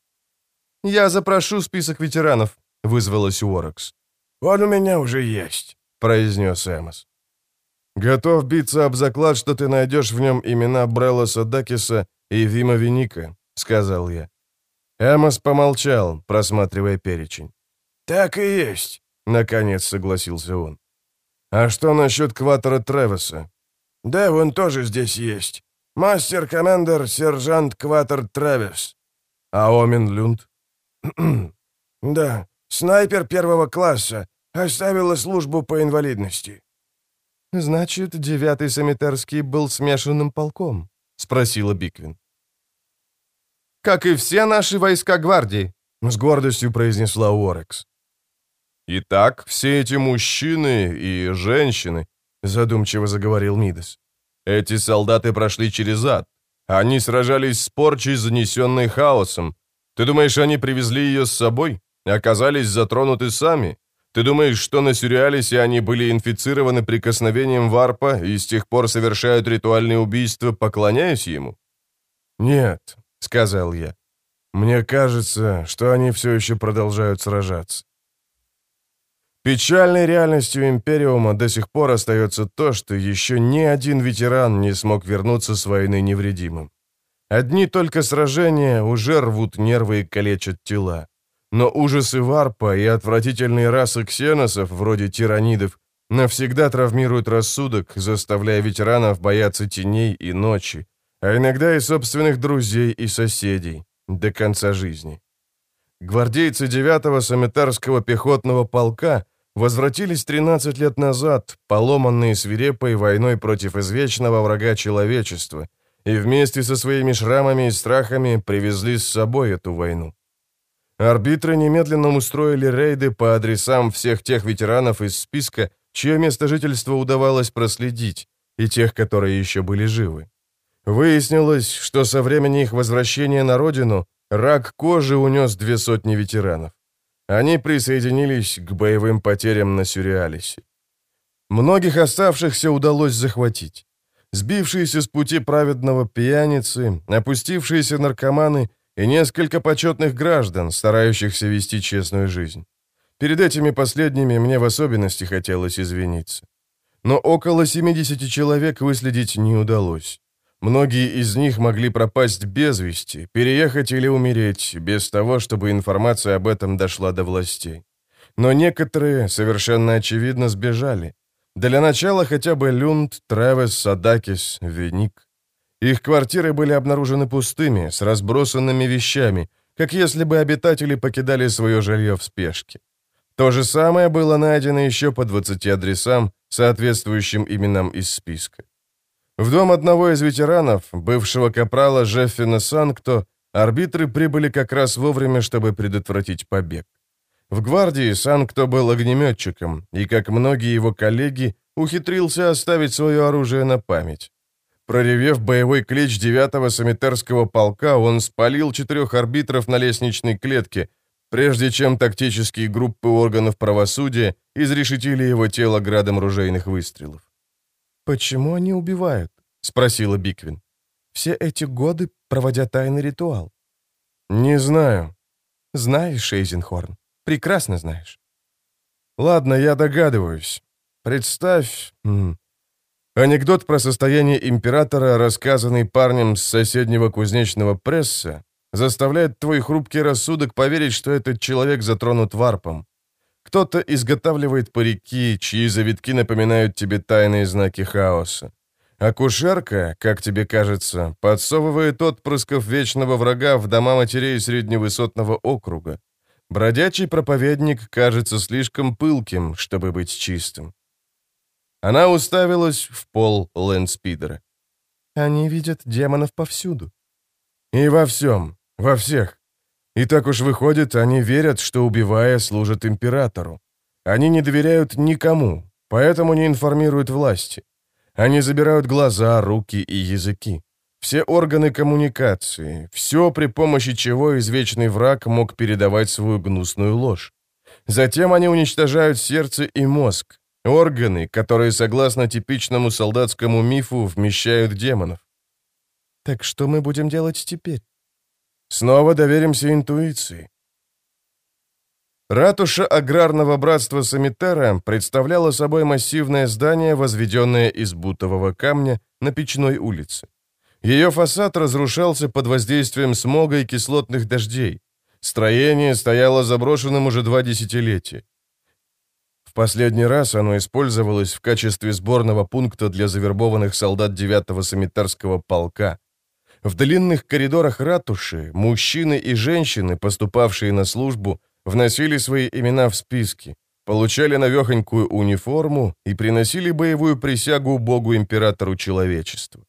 Speaker 1: «Я запрошу список ветеранов», — вызвалась Уоракс.
Speaker 3: «Он у меня уже есть», — произнес Эмос.
Speaker 1: «Готов биться об заклад, что ты найдешь в нем имена Брелла Садакиса и Вима Виника», — сказал я. Эмос помолчал, просматривая перечень.
Speaker 3: «Так и есть», —
Speaker 1: наконец согласился он. «А что насчет Кватера Тревиса?»
Speaker 3: «Да, он тоже здесь есть. Мастер-командер сержант Кватер Тревис».
Speaker 1: «А Омен Люнд?»
Speaker 3: «Да, Снайпер первого класса. Оставила службу по инвалидности».
Speaker 1: «Значит, девятый Самитерский был смешанным полком?» — спросила Биквин. «Как и все наши войска гвардии», — с гордостью произнесла Уорекс. «Итак, все эти мужчины и женщины», — задумчиво заговорил Мидас. «Эти солдаты прошли через ад. Они сражались с порчей, занесенной хаосом. Ты думаешь, они привезли ее с собой? оказались затронуты сами? Ты думаешь, что на Сюрреалисе они были инфицированы прикосновением варпа и с тех пор совершают ритуальные убийства, поклоняясь ему?» «Нет», — сказал я. «Мне кажется, что они все еще продолжают сражаться». Печальной реальностью Империума до сих пор остается то, что еще ни один ветеран не смог вернуться с войны невредимым. Одни только сражения уже рвут нервы и калечат тела. Но ужасы варпа и отвратительные расы ксеносов, вроде тиранидов, навсегда травмируют рассудок, заставляя ветеранов бояться теней и ночи, а иногда и собственных друзей и соседей до конца жизни. Гвардейцы 9-го Самитарского пехотного полка возвратились 13 лет назад, поломанные свирепой войной против извечного врага человечества, и вместе со своими шрамами и страхами привезли с собой эту войну. Арбитры немедленно устроили рейды по адресам всех тех ветеранов из списка, чье место жительства удавалось проследить, и тех, которые еще были живы. Выяснилось, что со времени их возвращения на родину рак кожи унес две сотни ветеранов. Они присоединились к боевым потерям на Сюрреалисе. Многих оставшихся удалось захватить. Сбившиеся с пути праведного пьяницы, опустившиеся наркоманы и несколько почетных граждан, старающихся вести честную жизнь. Перед этими последними мне в особенности хотелось извиниться. Но около 70 человек выследить не удалось. Многие из них могли пропасть без вести, переехать или умереть, без того, чтобы информация об этом дошла до властей. Но некоторые совершенно очевидно сбежали. Для начала хотя бы Люнд, Тревес, Садакис, Веник. Их квартиры были обнаружены пустыми, с разбросанными вещами, как если бы обитатели покидали свое жилье в спешке. То же самое было найдено еще по 20 адресам, соответствующим именам из списка. В дом одного из ветеранов, бывшего капрала Жеффина Санкто, арбитры прибыли как раз вовремя, чтобы предотвратить побег. В гвардии Санкто был огнеметчиком, и, как многие его коллеги, ухитрился оставить свое оружие на память. Проревев боевой клич 9-го санитарского полка, он спалил четырех арбитров на лестничной клетке, прежде чем тактические группы органов правосудия изрешетили его тело градом ружейных выстрелов.
Speaker 2: «Почему они убивают?» — спросила Биквин. «Все эти годы проводя тайный ритуал».
Speaker 1: «Не знаю».
Speaker 2: «Знаешь, Эйзенхорн, прекрасно знаешь».
Speaker 1: «Ладно, я догадываюсь. Представь... Анекдот про состояние императора, рассказанный парнем с соседнего кузнечного пресса, заставляет твой хрупкий рассудок поверить, что этот человек затронут варпом. Кто-то изготавливает парики, чьи завитки напоминают тебе тайные знаки хаоса. Акушерка, как тебе кажется, подсовывает отпрысков вечного врага в дома матерей средневысотного округа. Бродячий проповедник кажется слишком пылким, чтобы быть чистым. Она уставилась в пол лэндспидера.
Speaker 2: «Они видят демонов повсюду».
Speaker 1: «И во всем. Во всех. И так уж выходит, они верят, что, убивая, служат императору. Они не доверяют никому, поэтому не информируют власти. Они забирают глаза, руки и языки. Все органы коммуникации, все, при помощи чего извечный враг мог передавать свою гнусную ложь. Затем они уничтожают сердце и мозг, органы, которые, согласно типичному солдатскому мифу, вмещают демонов.
Speaker 2: Так что мы будем делать теперь?
Speaker 1: Снова доверимся интуиции. Ратуша аграрного братства Самитера представляла собой массивное здание, возведенное из бутового камня на печной улице. Ее фасад разрушался под воздействием смога и кислотных дождей. Строение стояло заброшенным уже два десятилетия. В последний раз оно использовалось в качестве сборного пункта для завербованных солдат 9-го санитарского полка. В длинных коридорах ратуши мужчины и женщины, поступавшие на службу, вносили свои имена в списки, получали навехонькую униформу и приносили боевую присягу Богу-императору человечества.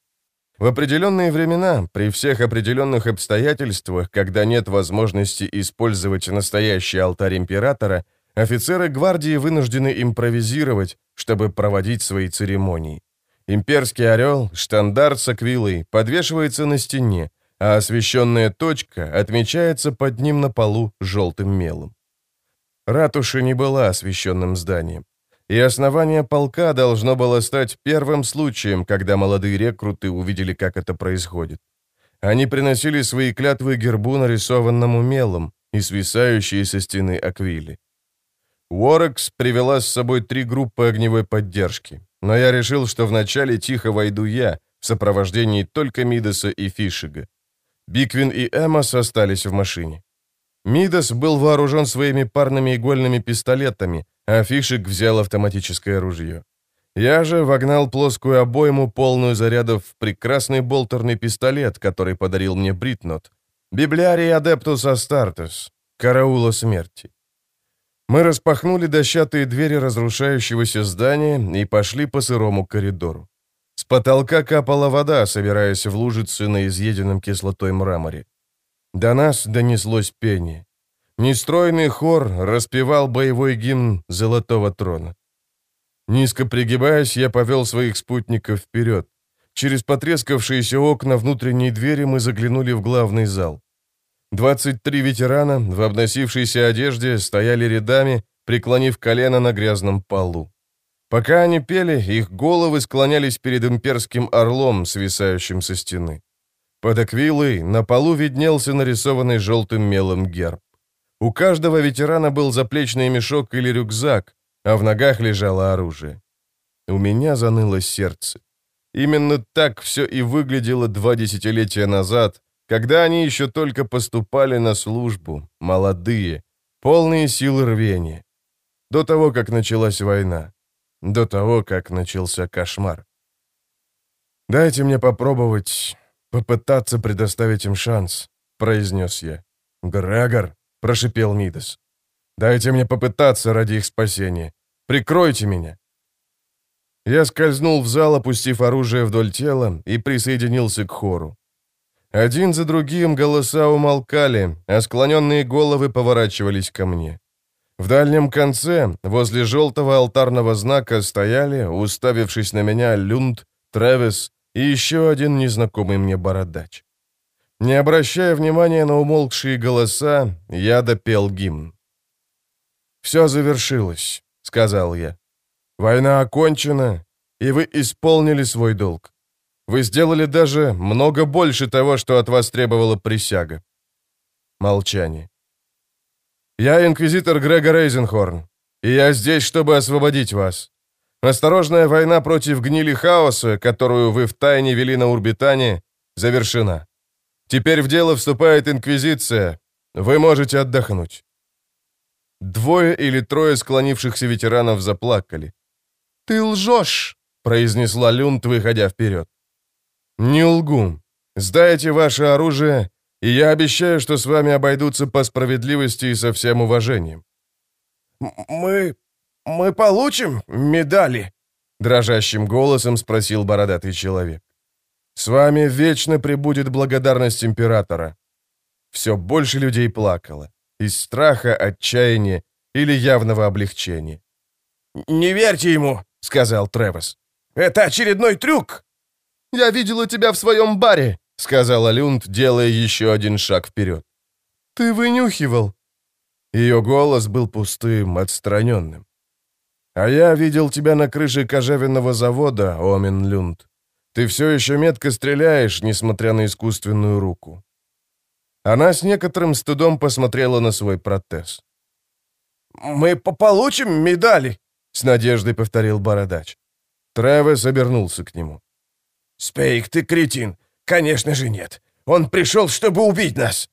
Speaker 1: В определенные времена, при всех определенных обстоятельствах, когда нет возможности использовать настоящий алтарь императора, офицеры гвардии вынуждены импровизировать, чтобы проводить свои церемонии. Имперский орел, штандарт с аквилой, подвешивается на стене, а освещенная точка отмечается под ним на полу желтым мелом. Ратуша не была освещенным зданием, и основание полка должно было стать первым случаем, когда молодые рекруты увидели, как это происходит. Они приносили свои клятвы гербу, нарисованному мелом, и свисающие со стены аквили. Уорекс привела с собой три группы огневой поддержки, но я решил, что вначале тихо войду я, в сопровождении только Мидаса и Фишига. Биквин и Эмос остались в машине. Мидас был вооружен своими парными игольными пистолетами, а Фишик взял автоматическое ружье. Я же вогнал плоскую обойму, полную зарядов в прекрасный болтерный пистолет, который подарил мне Бритнот. Библиарий Адептус Астартес, караула смерти. Мы распахнули дощатые двери разрушающегося здания и пошли по сырому коридору. С потолка капала вода, собираясь в лужицы на изъеденном кислотой мраморе. До нас донеслось пение. Нестройный хор распевал боевой гимн Золотого Трона. Низко пригибаясь, я повел своих спутников вперед. Через потрескавшиеся окна внутренней двери мы заглянули в главный зал. 23 ветерана в обносившейся одежде стояли рядами, преклонив колено на грязном полу. Пока они пели, их головы склонялись перед имперским орлом, свисающим со стены. Под аквилой на полу виднелся нарисованный желтым мелом герб. У каждого ветерана был заплечный мешок или рюкзак, а в ногах лежало оружие. У меня заныло сердце. Именно так все и выглядело два десятилетия назад, когда они еще только поступали на службу, молодые, полные сил рвения. До того, как началась война. До того, как начался кошмар. «Дайте мне попробовать, попытаться предоставить им шанс», — произнес я. «Грегор», — прошипел Мидас, — «дайте мне попытаться ради их спасения. Прикройте меня». Я скользнул в зал, опустив оружие вдоль тела, и присоединился к хору. Один за другим голоса умолкали, а склоненные головы поворачивались ко мне. В дальнем конце, возле желтого алтарного знака, стояли, уставившись на меня, Люнд, Тревис и еще один незнакомый мне бородач. Не обращая внимания на умолкшие голоса, я допел гимн. «Все завершилось», — сказал я. «Война окончена, и вы исполнили свой долг. Вы сделали даже много больше того, что от вас требовала присяга». Молчание. «Я инквизитор Грегор Эйзенхорн, и я здесь, чтобы освободить вас. Осторожная война против гнили хаоса, которую вы втайне вели на Урбитане, завершена. Теперь в дело вступает Инквизиция. Вы можете отдохнуть». Двое или трое склонившихся ветеранов заплакали. «Ты лжешь!» — произнесла Люнт, выходя вперед. «Не лгу. Сдайте ваше оружие, и я обещаю, что с вами обойдутся по справедливости и со всем уважением».
Speaker 3: «Мы... мы получим медали?» — дрожащим голосом спросил бородатый человек.
Speaker 1: «С вами вечно пребудет благодарность императора». Все больше людей плакало. Из страха, отчаяния или явного облегчения.
Speaker 3: «Не верьте ему», — сказал Тревес. «Это очередной трюк!»
Speaker 1: «Я видела тебя в своем баре», — сказала Люнд, делая еще один шаг вперед. «Ты вынюхивал». Ее голос был пустым, отстраненным. «А я видел тебя на крыше кожевенного завода, Омен Люнд. Ты все еще метко стреляешь, несмотря на искусственную руку». Она с некоторым стыдом посмотрела на свой протез.
Speaker 3: «Мы получим медали?»
Speaker 1: — с надеждой повторил Бородач. Тревес обернулся к нему.
Speaker 3: «Спейк, ты кретин! Конечно же нет! Он пришел, чтобы убить нас!»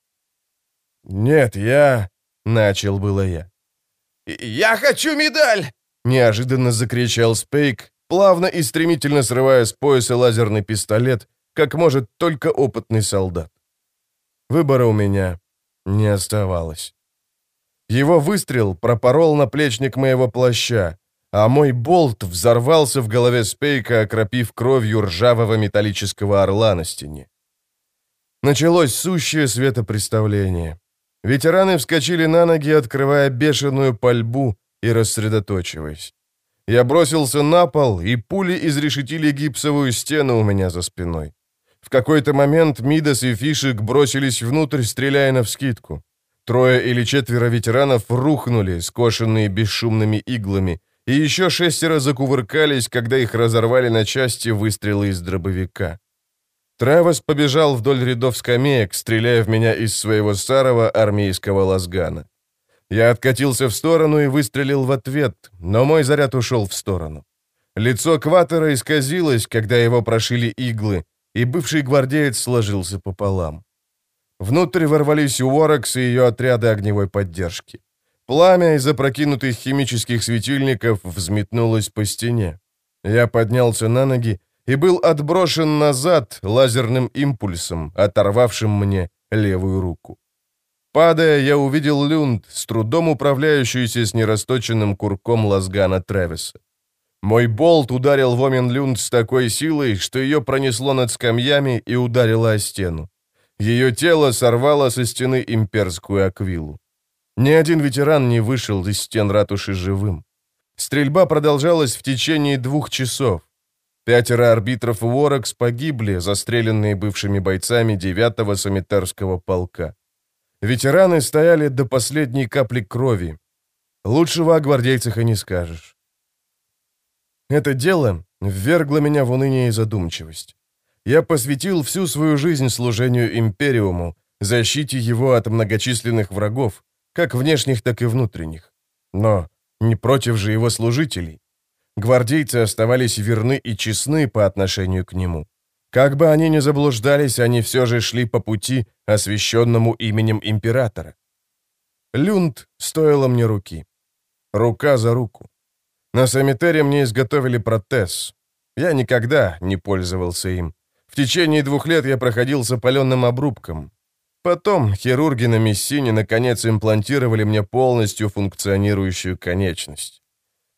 Speaker 1: «Нет, я...» — начал было я.
Speaker 3: «Я хочу медаль!»
Speaker 1: — неожиданно закричал Спейк, плавно и стремительно срывая с пояса лазерный пистолет, как может только опытный солдат. Выбора у меня не оставалось. Его выстрел пропорол наплечник моего плаща, а мой болт взорвался в голове Спейка, окропив кровью ржавого металлического орла на стене. Началось сущее светопреставление. Ветераны вскочили на ноги, открывая бешеную пальбу и рассредоточиваясь. Я бросился на пол, и пули изрешетили гипсовую стену у меня за спиной. В какой-то момент Мидас и Фишек бросились внутрь, стреляя навскидку. Трое или четверо ветеранов рухнули, скошенные бесшумными иглами, и еще шестеро закувыркались, когда их разорвали на части выстрелы из дробовика. Травос побежал вдоль рядов скамеек, стреляя в меня из своего старого армейского лазгана. Я откатился в сторону и выстрелил в ответ, но мой заряд ушел в сторону. Лицо Кватера исказилось, когда его прошили иглы, и бывший гвардеец сложился пополам. Внутрь ворвались Уоракс и ее отряды огневой поддержки. Пламя из опрокинутых химических светильников взметнулось по стене. Я поднялся на ноги и был отброшен назад лазерным импульсом, оторвавшим мне левую руку. Падая, я увидел Люнд, с трудом управляющуюся с нерасточенным курком лазгана Тревиса. Мой болт ударил в Омен Люнд с такой силой, что ее пронесло над скамьями и ударило о стену. Ее тело сорвало со стены имперскую аквилу. Ни один ветеран не вышел из стен ратуши живым. Стрельба продолжалась в течение двух часов. Пятеро арбитров Уоракс погибли, застреленные бывшими бойцами 9-го санитарского полка. Ветераны стояли до последней капли крови. Лучшего о гвардейцах и не скажешь. Это дело ввергло меня в уныние и задумчивость. Я посвятил всю свою жизнь служению Империуму, защите его от многочисленных врагов, как внешних, так и внутренних. Но не против же его служителей. Гвардейцы оставались верны и честны по отношению к нему. Как бы они ни заблуждались, они все же шли по пути, освященному именем императора. Люнд стоило мне руки. Рука за руку. На санитаре мне изготовили протез. Я никогда не пользовался им. В течение двух лет я проходил с опаленным обрубком. Потом хирурги на Мессине наконец имплантировали мне полностью функционирующую конечность.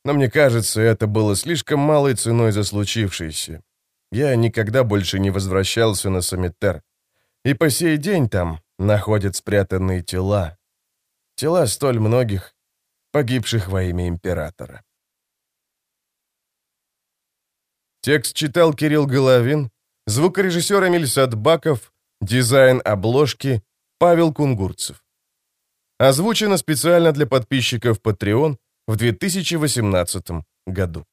Speaker 1: Но мне кажется, это было слишком малой ценой за случившееся. Я никогда больше не возвращался на Самитер. И по сей день там находят спрятанные тела. Тела столь многих, погибших во имя императора. Текст читал Кирилл Головин, звукорежиссер Эмиль Садбаков, дизайн обложки Павел Кунгурцев. Озвучено специально для подписчиков Patreon в 2018 году.